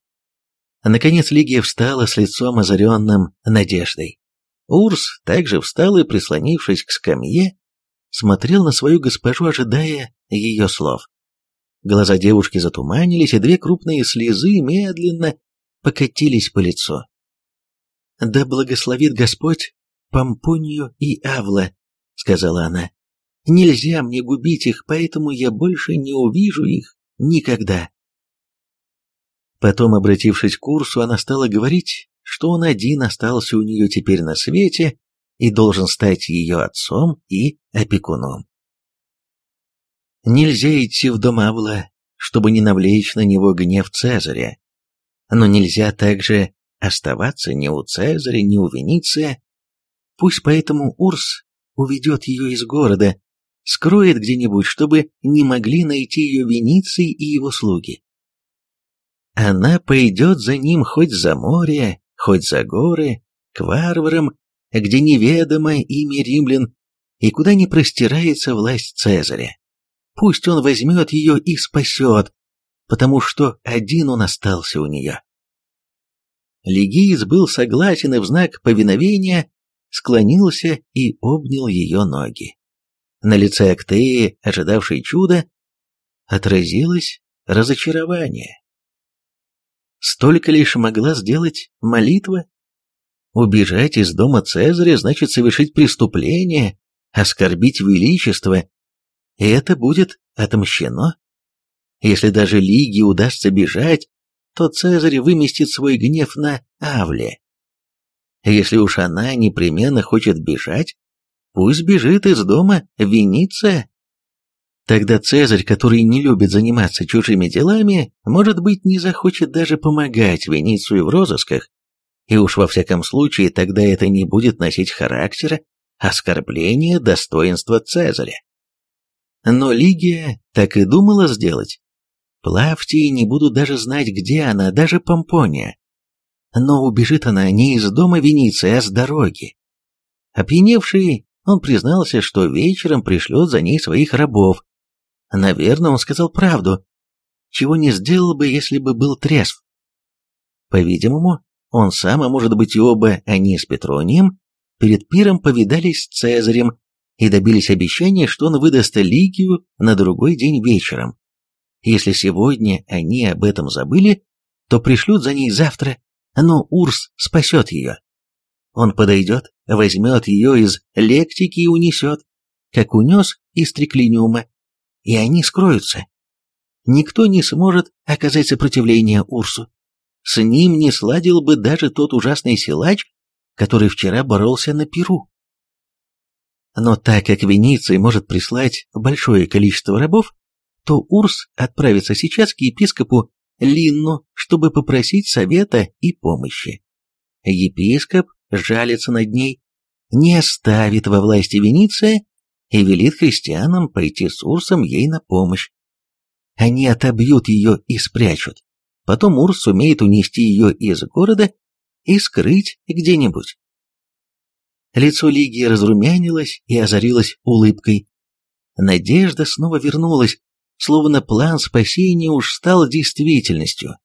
Наконец Лигия встала с лицом озаренным надеждой. Урс также встал и, прислонившись к скамье, смотрел на свою госпожу, ожидая ее слов. Глаза девушки затуманились, и две крупные слезы медленно покатились по лицу. «Да благословит Господь Помпонию и Авла», — сказала она. «Нельзя мне губить их, поэтому я больше не увижу их никогда». Потом, обратившись к курсу, она стала говорить, что он один остался у нее теперь на свете и должен стать ее отцом и опекуном. Нельзя идти в дом Авла, чтобы не навлечь на него гнев Цезаря, но нельзя также оставаться ни у Цезаря, ни у Вениция. Пусть поэтому Урс уведет ее из города, скроет где-нибудь, чтобы не могли найти ее Вениций и его слуги. Она пойдет за ним хоть за море, хоть за горы, к варварам, где неведомо имя римлян и куда не простирается власть Цезаря. Пусть он возьмет ее и спасет, потому что один он остался у нее. Легиец был согласен и в знак повиновения склонился и обнял ее ноги. На лице Актеи, ожидавшей чуда, отразилось разочарование. Столько лишь могла сделать молитва? Убежать из дома Цезаря значит совершить преступление, оскорбить величество, и это будет отмщено. Если даже Лиге удастся бежать, то Цезарь выместит свой гнев на Авле. Если уж она непременно хочет бежать, пусть бежит из дома Вениция. Тогда Цезарь, который не любит заниматься чужими делами, может быть, не захочет даже помогать Веницию в розысках, и уж во всяком случае тогда это не будет носить характера оскорбления достоинства Цезаря. Но Лигия так и думала сделать. Плавтии не будут даже знать, где она, даже Помпония. Но убежит она не из дома Вениции, а с дороги. Опьяневший, он признался, что вечером пришлет за ней своих рабов. Наверное, он сказал правду, чего не сделал бы, если бы был трезв. По-видимому, он сам, а может быть и оба они с Петронием, перед пиром повидались с Цезарем и добились обещания, что он выдаст Лигию на другой день вечером. Если сегодня они об этом забыли, то пришлют за ней завтра, но Урс спасет ее. Он подойдет, возьмет ее из лектики и унесет, как унес из триклиниума, и они скроются. Никто не сможет оказать сопротивление Урсу. С ним не сладил бы даже тот ужасный силач, который вчера боролся на Перу. Но так как Венеция может прислать большое количество рабов, то Урс отправится сейчас к епископу Линну, чтобы попросить совета и помощи. Епископ жалится над ней, не оставит во власти Венеция и велит христианам пойти с Урсом ей на помощь. Они отобьют ее и спрячут. Потом Урс сумеет унести ее из города и скрыть где-нибудь. Лицо Лигии разрумянилось и озарилось улыбкой. Надежда снова вернулась, словно план спасения уж стал действительностью.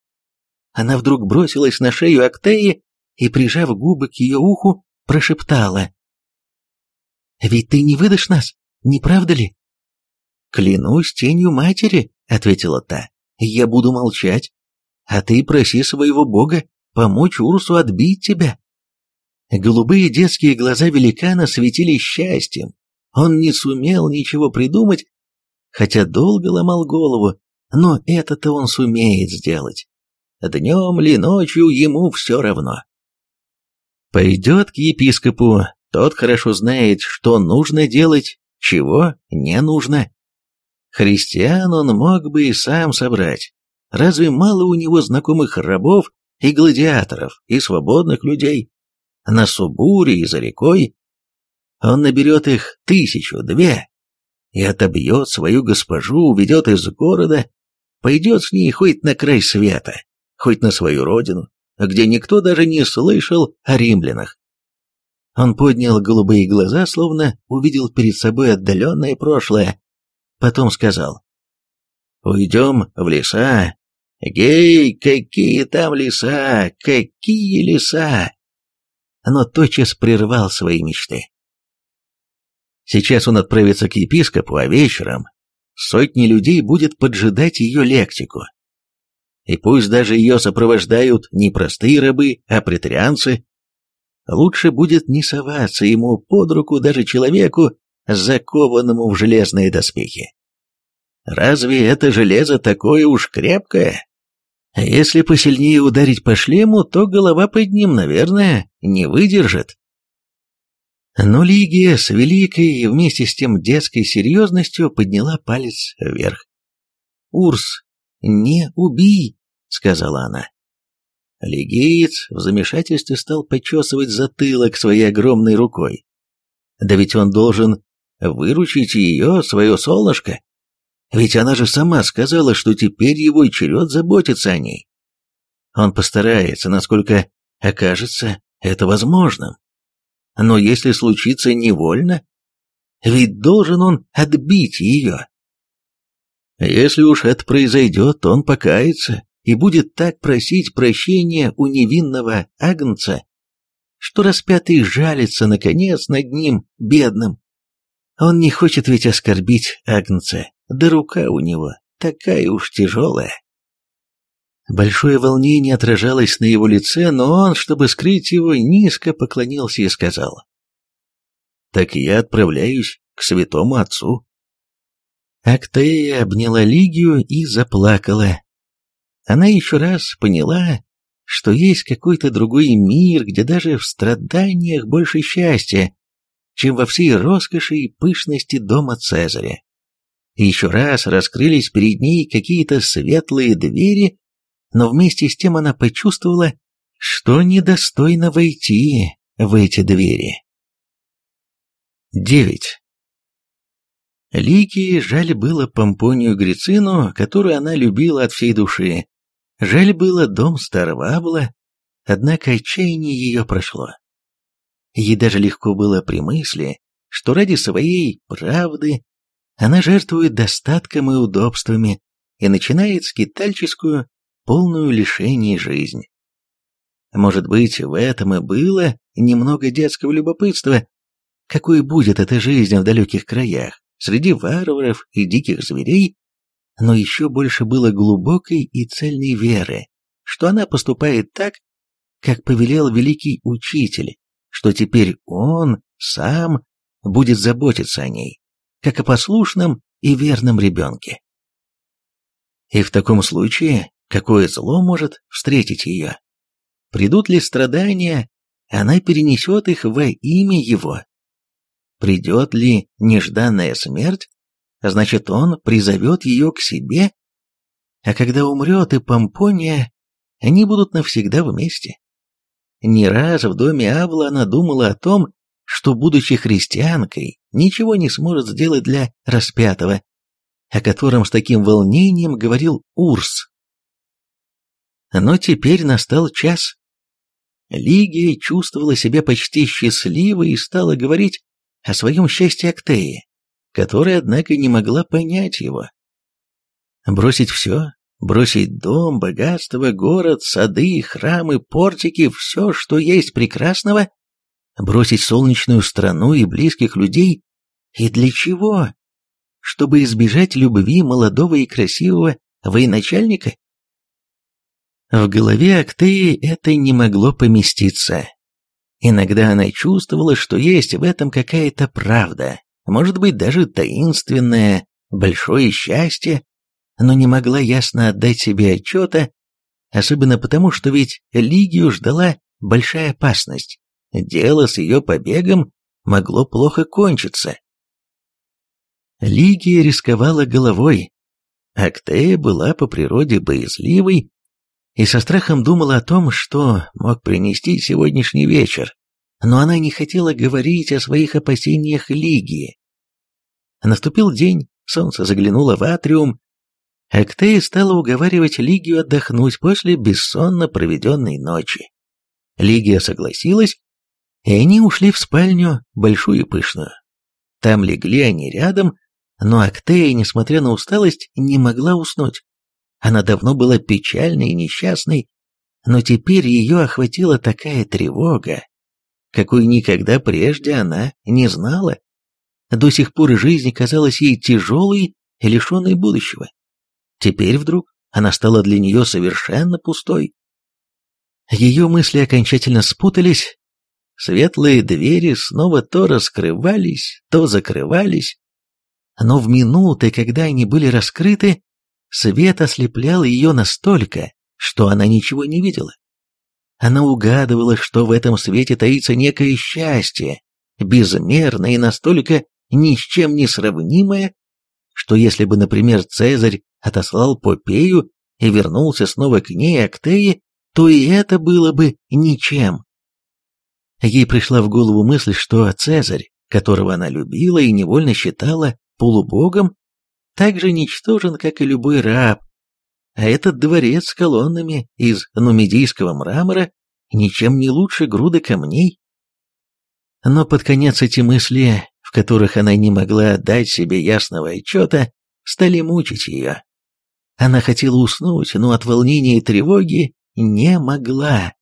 Она вдруг бросилась на шею Актеи и, прижав губы к ее уху, прошептала. «Ведь ты не выдашь нас, не правда ли?» «Клянусь тенью матери», — ответила та, — «я буду молчать, а ты проси своего бога помочь Урсу отбить тебя». Голубые детские глаза великана светили счастьем. Он не сумел ничего придумать, хотя долго ломал голову, но это-то он сумеет сделать. Днем ли, ночью ему все равно. Пойдет к епископу, тот хорошо знает, что нужно делать, чего не нужно. Христиан он мог бы и сам собрать. Разве мало у него знакомых рабов и гладиаторов, и свободных людей? на Субуре и за рекой, он наберет их тысячу, две, и отобьет свою госпожу, уведет из города, пойдет с ней хоть на край света, хоть на свою родину, где никто даже не слышал о римлянах. Он поднял голубые глаза, словно увидел перед собой отдаленное прошлое. Потом сказал, «Уйдем в леса. Гей, какие там леса, какие леса! но тотчас прервал свои мечты. Сейчас он отправится к епископу, а вечером сотни людей будет поджидать ее лектику. И пусть даже ее сопровождают не простые рабы, а претарианцы, лучше будет не соваться ему под руку даже человеку, закованному в железные доспехи. Разве это железо такое уж крепкое? Если посильнее ударить по шлему, то голова под ним, наверное, не выдержит. Но Лигия с великой и вместе с тем детской серьезностью подняла палец вверх. «Урс, не убей!» — сказала она. Лигеец в замешательстве стал почесывать затылок своей огромной рукой. Да ведь он должен выручить ее, свое солнышко. Ведь она же сама сказала, что теперь его черед заботиться о ней. Он постарается, насколько окажется это возможным. Но если случится невольно, ведь должен он отбить ее. Если уж это произойдет, он покается и будет так просить прощения у невинного агнца, что распятый жалится, наконец, над ним, бедным. Он не хочет ведь оскорбить агнца, да рука у него такая уж тяжелая. Большое волнение отражалось на его лице, но он, чтобы скрыть его, низко поклонился и сказал. «Так я отправляюсь к святому отцу». Актея обняла Лигию и заплакала. Она еще раз поняла, что есть какой-то другой мир, где даже в страданиях больше счастья, чем во всей роскоши и пышности дома Цезаря. Еще раз раскрылись перед ней какие-то светлые двери, но вместе с тем она почувствовала, что недостойно войти в эти двери. 9. Ликии жаль было Помпонию Грицину, которую она любила от всей души. Жаль было дом старого Абла, однако отчаяние ее прошло. Ей даже легко было при мысли, что ради своей правды она жертвует достатком и удобствами и начинает скитальческую, полную лишений жизнь. Может быть, в этом и было немного детского любопытства, какой будет эта жизнь в далеких краях, среди варваров и диких зверей, но еще больше было глубокой и цельной веры, что она поступает так, как повелел великий учитель, что теперь он сам будет заботиться о ней, как о послушном и верном ребенке. И в таком случае, какое зло может встретить ее? Придут ли страдания, она перенесет их во имя его. Придет ли нежданная смерть, значит он призовет ее к себе, а когда умрет и Помпония, они будут навсегда вместе. Не раз в доме Авла она думала о том, что, будучи христианкой, ничего не сможет сделать для распятого, о котором с таким волнением говорил Урс. Но теперь настал час. Лигия чувствовала себя почти счастливой и стала говорить о своем счастье Актеи, которая, однако, не могла понять его. Бросить все, бросить дом, богатство, город, сады, храмы, портики, все, что есть прекрасного, бросить солнечную страну и близких людей, и для чего? Чтобы избежать любви молодого и красивого военачальника? В голове Актеи это не могло поместиться. Иногда она чувствовала, что есть в этом какая-то правда, может быть, даже таинственное, большое счастье, но не могла ясно отдать себе отчета, особенно потому, что ведь Лигию ждала большая опасность. Дело с ее побегом могло плохо кончиться. Лигия рисковала головой. Актея была по природе боязливой и со страхом думала о том, что мог принести сегодняшний вечер, но она не хотела говорить о своих опасениях Лигии. Наступил день, солнце заглянуло в атриум, Актея стала уговаривать Лигию отдохнуть после бессонно проведенной ночи. Лигия согласилась, и они ушли в спальню, большую и пышную. Там легли они рядом, но Актея, несмотря на усталость, не могла уснуть. Она давно была печальной и несчастной, но теперь ее охватила такая тревога, какой никогда прежде она не знала. До сих пор жизнь казалась ей тяжелой и лишенной будущего. Теперь вдруг она стала для нее совершенно пустой. Ее мысли окончательно спутались, светлые двери снова то раскрывались, то закрывались, но в минуты, когда они были раскрыты, свет ослеплял ее настолько, что она ничего не видела. Она угадывала, что в этом свете таится некое счастье, безмерное и настолько ни с чем не сравнимое, что если бы, например, Цезарь отослал Попею и вернулся снова к ней, Актее, то и это было бы ничем. Ей пришла в голову мысль, что Цезарь, которого она любила и невольно считала полубогом, так же ничтожен, как и любой раб, а этот дворец с колоннами из нумидийского мрамора ничем не лучше груды камней. Но под конец эти мысли, в которых она не могла дать себе ясного отчета, стали мучить ее. Она хотела уснуть, но от волнения и тревоги не могла.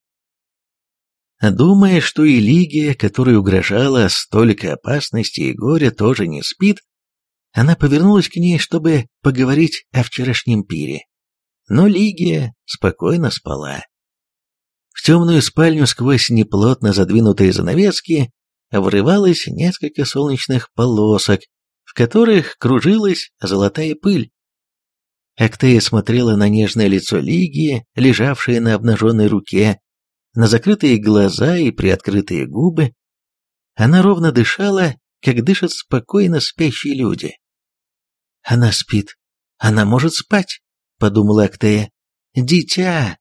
Думая, что и Лигия, которой угрожала столько опасности и горя, тоже не спит, она повернулась к ней, чтобы поговорить о вчерашнем пире. Но Лигия спокойно спала. В темную спальню сквозь неплотно задвинутые занавески врывалось несколько солнечных полосок, в которых кружилась золотая пыль. Актея смотрела на нежное лицо Лигии, лежавшее на обнаженной руке, на закрытые глаза и приоткрытые губы. Она ровно дышала, как дышат спокойно спящие люди. «Она спит. Она может спать», — подумала Актея. «Дитя!»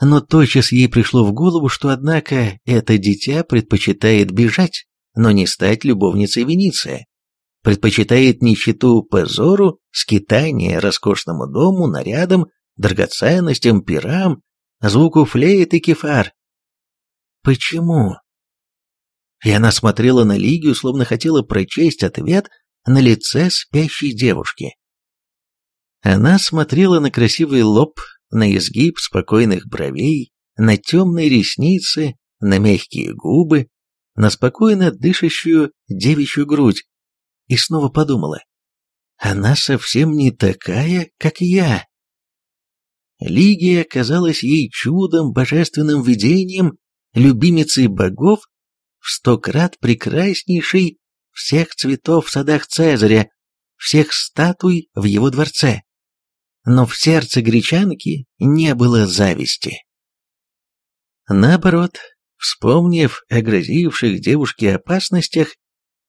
Но тотчас ей пришло в голову, что, однако, это дитя предпочитает бежать, но не стать любовницей Венеции. Предпочитает нищету позору, скитание роскошному дому, нарядам, драгоценностям, пирам, звуку флейт и кефар. Почему? И она смотрела на Лигию, словно хотела прочесть ответ на лице спящей девушки. Она смотрела на красивый лоб, на изгиб спокойных бровей, на темные ресницы, на мягкие губы, на спокойно дышащую девичью грудь, и снова подумала, она совсем не такая, как я. Лигия казалась ей чудом, божественным видением, любимицей богов, в сто крат прекраснейшей всех цветов в садах Цезаря, всех статуй в его дворце. Но в сердце гречанки не было зависти. Наоборот, вспомнив о грозивших девушке опасностях,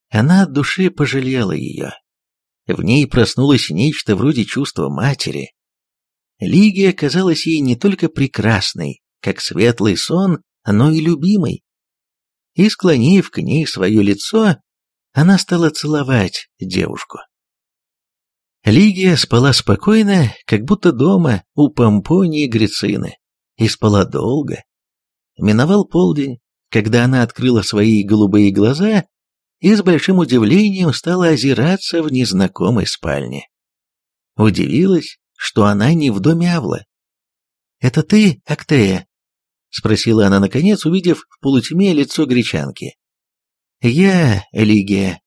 она от души пожалела ее. В ней проснулось нечто вроде чувства матери, Лигия казалась ей не только прекрасной, как светлый сон, но и любимой. И склонив к ней свое лицо, она стала целовать девушку. Лигия спала спокойно, как будто дома у Помпонии Грицины, и спала долго. Миновал полдень, когда она открыла свои голубые глаза и с большим удивлением стала озираться в незнакомой спальне. Удивилась, что она не в доме Авла. «Это ты, Актея?» — спросила она наконец, увидев в полутьме лицо гречанки. «Я, Элигия.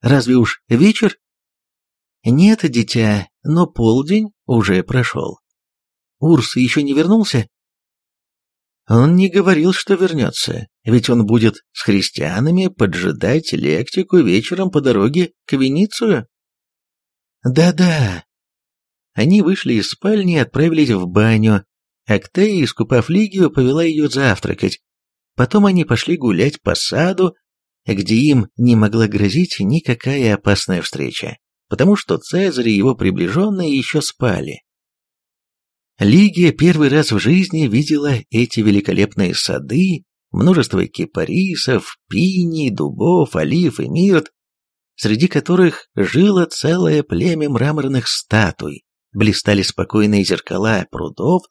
Разве уж вечер?» «Нет, дитя, но полдень уже прошел. Урс еще не вернулся?» Он не говорил, что вернется, ведь он будет с христианами поджидать лектику вечером по дороге к Веницию. Да-да, они вышли из спальни и отправились в баню. Актея, искупав Лигию, повела ее завтракать. Потом они пошли гулять по саду, где им не могла грозить никакая опасная встреча, потому что Цезарь и его приближенные еще спали. Лигия первый раз в жизни видела эти великолепные сады, множество кипарисов, пиний, дубов, олив и мирт, среди которых жило целое племя мраморных статуй, блистали спокойные зеркала прудов,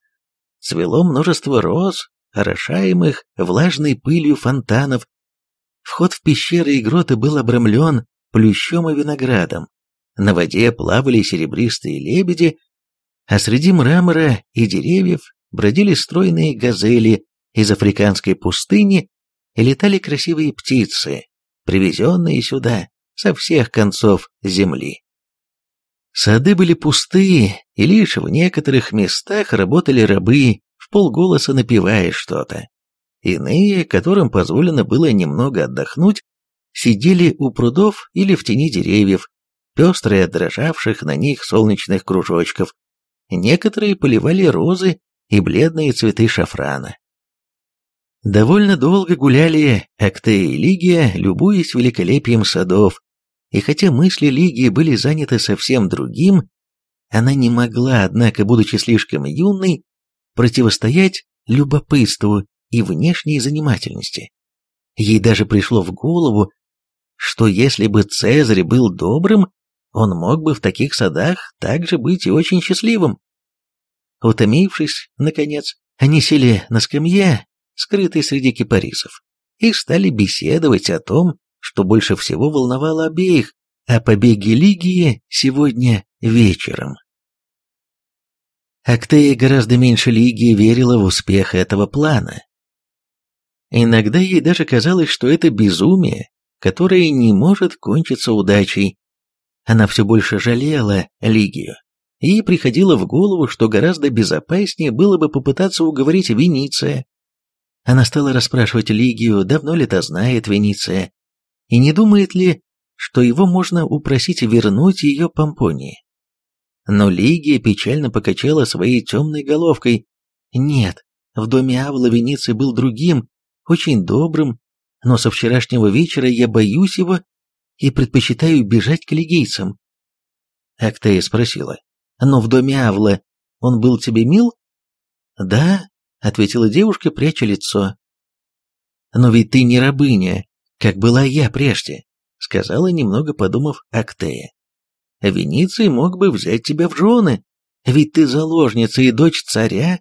цвело множество роз, орошаемых влажной пылью фонтанов. Вход в пещеры и гроты был обрамлен плющом и виноградом. На воде плавали серебристые лебеди, а среди мрамора и деревьев бродили стройные газели из африканской пустыни и летали красивые птицы, привезенные сюда со всех концов земли. Сады были пустые, и лишь в некоторых местах работали рабы, в полголоса напевая что-то. Иные, которым позволено было немного отдохнуть, сидели у прудов или в тени деревьев, пестрые дрожавших на них солнечных кружочков, некоторые поливали розы и бледные цветы шафрана. Довольно долго гуляли Актея и Лигия, любуясь великолепием садов, и хотя мысли Лигии были заняты совсем другим, она не могла, однако, будучи слишком юной, противостоять любопытству и внешней занимательности. Ей даже пришло в голову, что если бы Цезарь был добрым, он мог бы в таких садах также быть и очень счастливым. Утомившись, наконец, они сели на скамье, скрытой среди кипарисов, и стали беседовать о том, что больше всего волновало обеих, о побеге Лигии сегодня вечером. Актея гораздо меньше Лигии верила в успех этого плана. Иногда ей даже казалось, что это безумие, которое не может кончиться удачей. Она все больше жалела Лигию. Ей приходило в голову, что гораздо безопаснее было бы попытаться уговорить Вениция. Она стала расспрашивать Лигию, давно ли та знает Вениция, и не думает ли, что его можно упросить вернуть ее Помпонии. Но Лигия печально покачала своей темной головкой. Нет, в доме Авла Венеции был другим, очень добрым, но со вчерашнего вечера я боюсь его и предпочитаю бежать к лигийцам. Актея спросила, но в доме Авла он был тебе мил? Да, ответила девушка, пряча лицо. Но ведь ты не рабыня, как была я прежде, сказала, немного подумав Актея. Вениций мог бы взять тебя в жены, ведь ты заложница и дочь царя.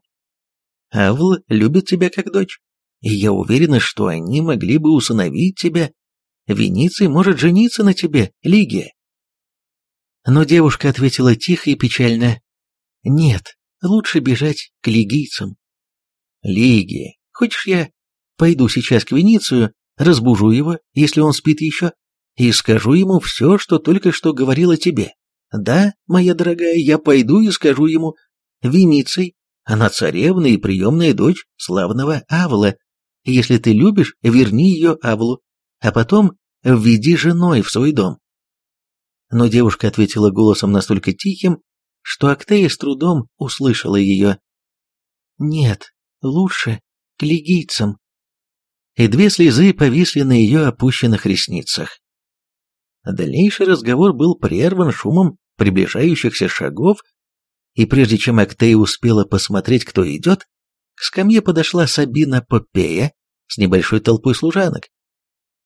Авл любит тебя как дочь, и я уверена, что они могли бы усыновить тебя. Вениций может жениться на тебе, Лигия. Но девушка ответила тихо и печально. Нет, лучше бежать к лигийцам. Лигия, хочешь я пойду сейчас к Веницию, разбужу его, если он спит еще? и скажу ему все, что только что говорила тебе. Да, моя дорогая, я пойду и скажу ему, Вениций, она царевна и приемная дочь славного Авла. Если ты любишь, верни ее Авлу, а потом введи женой в свой дом. Но девушка ответила голосом настолько тихим, что Актея с трудом услышала ее. «Нет, лучше к лигийцам». И две слезы повисли на ее опущенных ресницах. Дальнейший разговор был прерван шумом приближающихся шагов, и прежде чем Актея успела посмотреть, кто идет, к скамье подошла Сабина Попея с небольшой толпой служанок.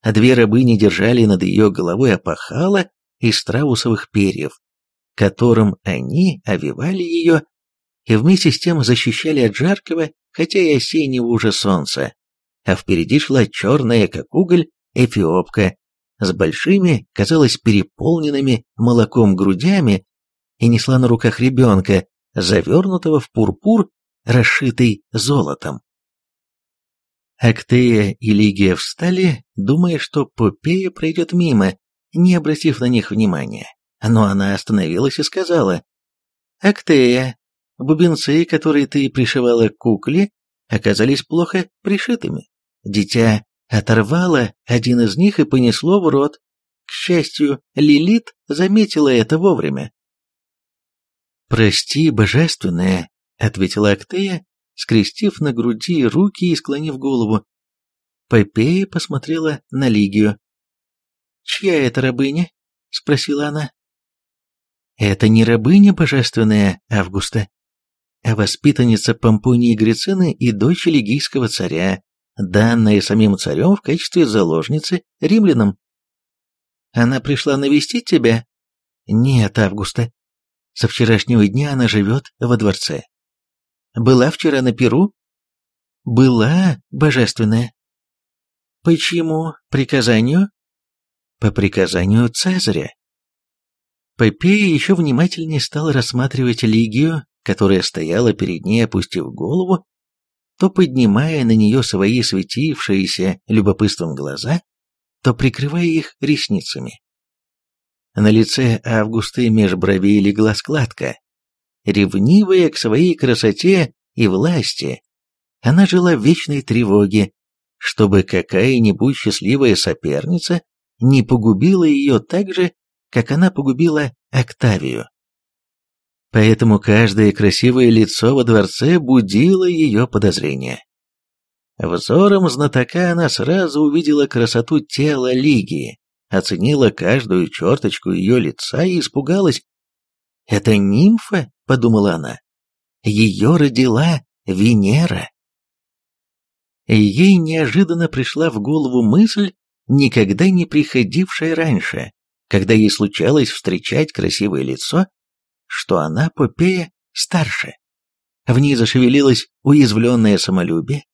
А две рабыни держали над ее головой опахало из страусовых перьев, которым они овивали ее и вместе с тем защищали от жаркого, хотя и осеннего уже солнца. А впереди шла черная, как уголь, эфиопка с большими, казалось, переполненными молоком грудями и несла на руках ребенка, завернутого в пурпур, расшитый золотом. Актея и Лигия встали, думая, что Попея пройдет мимо, не обратив на них внимания. Но она остановилась и сказала, «Актея, бубенцы, которые ты пришивала к кукле, оказались плохо пришитыми. Дитя оторвала один из них и понесло в рот. К счастью, Лилит заметила это вовремя. «Прости, божественная», — ответила Актея, скрестив на груди руки и склонив голову. Попея посмотрела на Лигию. «Чья это рабыня?» — спросила она. «Это не рабыня божественная Августа, а воспитанница Помпонии Грицины и дочь лигийского царя, данная самим царем в качестве заложницы римлянам. Она пришла навестить тебя? Нет, Августа. Со вчерашнего дня она живет во дворце. Была вчера на Перу? Была, божественная. Почему приказанию? По приказанию Цезаря. Попея еще внимательнее стал рассматривать Лигию, которая стояла перед ней, опустив голову то поднимая на нее свои светившиеся любопытством глаза, то прикрывая их ресницами. На лице Августы меж бровей легла складка. Ревнивая к своей красоте и власти, она жила в вечной тревоге, чтобы какая-нибудь счастливая соперница не погубила ее так же, как она погубила Октавию. Поэтому каждое красивое лицо во дворце будило ее подозрение. Взором знатока она сразу увидела красоту тела Лигии, оценила каждую черточку ее лица и испугалась. «Это нимфа?» — подумала она. «Ее родила Венера». Ей неожиданно пришла в голову мысль, никогда не приходившая раньше, когда ей случалось встречать красивое лицо, что она, Попея, старше. В ней зашевелилось уязвленное самолюбие,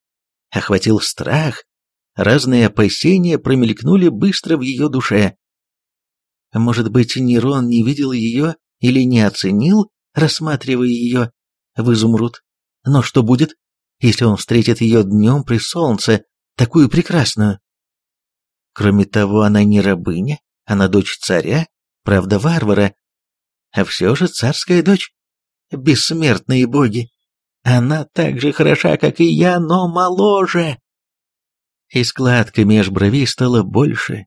охватил страх, разные опасения промелькнули быстро в ее душе. Может быть, Нерон не видел ее или не оценил, рассматривая ее в изумруд. Но что будет, если он встретит ее днем при солнце, такую прекрасную? Кроме того, она не рабыня, она дочь царя, правда варвара, а все же царская дочь. Бессмертные боги! Она так же хороша, как и я, но моложе. И складка меж бровей стала больше,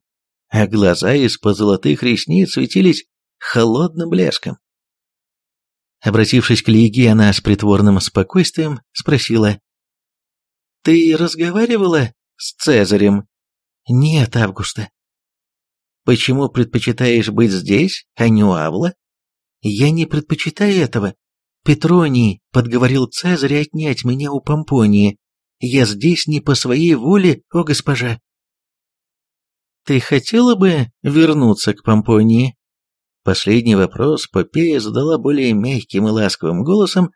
а глаза из-под золотых ресниц светились холодным блеском. Обратившись к Лиге, она с притворным спокойствием спросила. «Ты разговаривала с Цезарем?» «Нет, Августа». «Почему предпочитаешь быть здесь, а не у Авла?» «Я не предпочитаю этого. Петроний подговорил Цезаря отнять меня у Помпонии. Я здесь не по своей воле, о госпожа. Ты хотела бы вернуться к Помпонии? Последний вопрос Попея задала более мягким и ласковым голосом,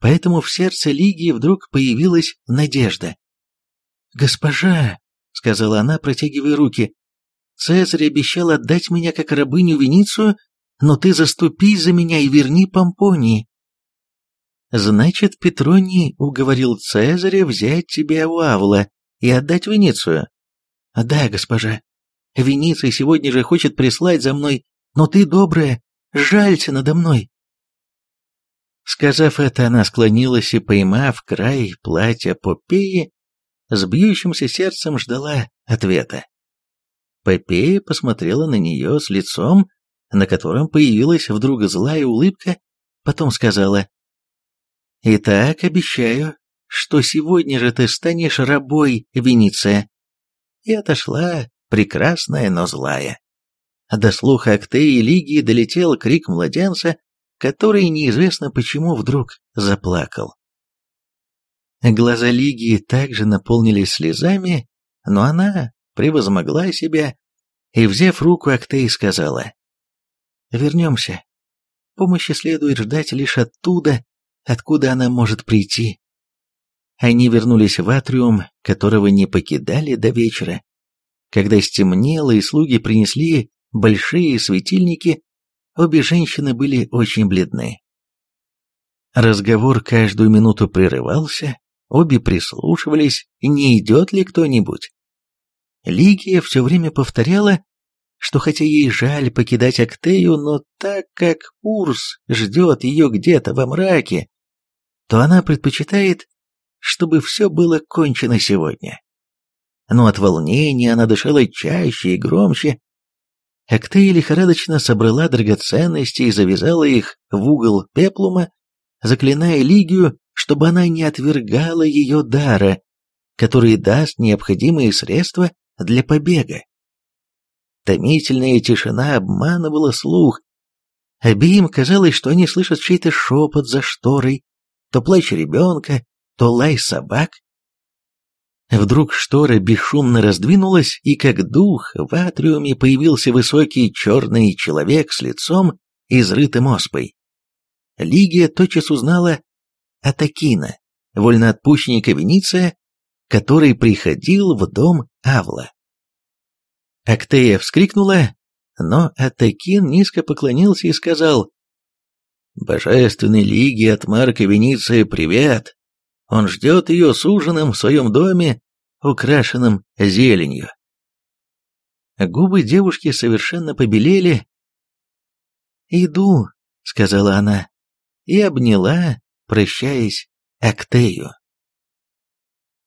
поэтому в сердце Лигии вдруг появилась надежда. «Госпожа», — сказала она, протягивая руки, — «Цезарь обещал отдать меня как рабыню Веницию, но ты заступись за меня и верни Помпонии. Значит, Петроний уговорил Цезаря взять тебя у Авла и отдать Веницию. Да, госпожа. Вениций сегодня же хочет прислать за мной, но ты, добрая, жалься надо мной. Сказав это, она склонилась и, поймав край платья Попеи, с бьющимся сердцем ждала ответа. Попея посмотрела на нее с лицом, на котором появилась вдруг злая улыбка, потом сказала, Итак, обещаю, что сегодня же ты станешь рабой, Венеция. И отошла, прекрасная, но злая. До слуха Актеи и Лигии долетел крик младенца, который неизвестно почему вдруг заплакал. Глаза Лигии также наполнились слезами, но она превозмогла себя и, взяв руку Актеи, сказала, «Вернемся. Помощи следует ждать лишь оттуда, Откуда она может прийти? Они вернулись в атриум, которого не покидали до вечера. Когда стемнело и слуги принесли большие светильники, обе женщины были очень бледны. Разговор каждую минуту прерывался, обе прислушивались, не идет ли кто-нибудь. Лигия все время повторяла, что хотя ей жаль покидать Актею, но так как Урс ждет ее где-то во мраке, то она предпочитает, чтобы все было кончено сегодня. Но от волнения она дышала чаще и громче. Актея лихорадочно собрала драгоценности и завязала их в угол пеплума, заклиная Лигию, чтобы она не отвергала ее дара, который даст необходимые средства для побега. Томительная тишина обманывала слух. Обеим казалось, что они слышат чей-то шепот за шторой, то плач ребенка, то лай собак. Вдруг штора бесшумно раздвинулась, и как дух в атриуме появился высокий черный человек с лицом, изрытым оспой. Лигия тотчас узнала Атакина, вольноотпущенника Вениция, который приходил в дом Авла. Актея вскрикнула, но Атакин низко поклонился и сказал Божественной Лиги от Марка Вениции привет! Он ждет ее с ужином в своем доме, украшенном зеленью. Губы девушки совершенно побелели. «Иду», — сказала она, и обняла, прощаясь, Актею.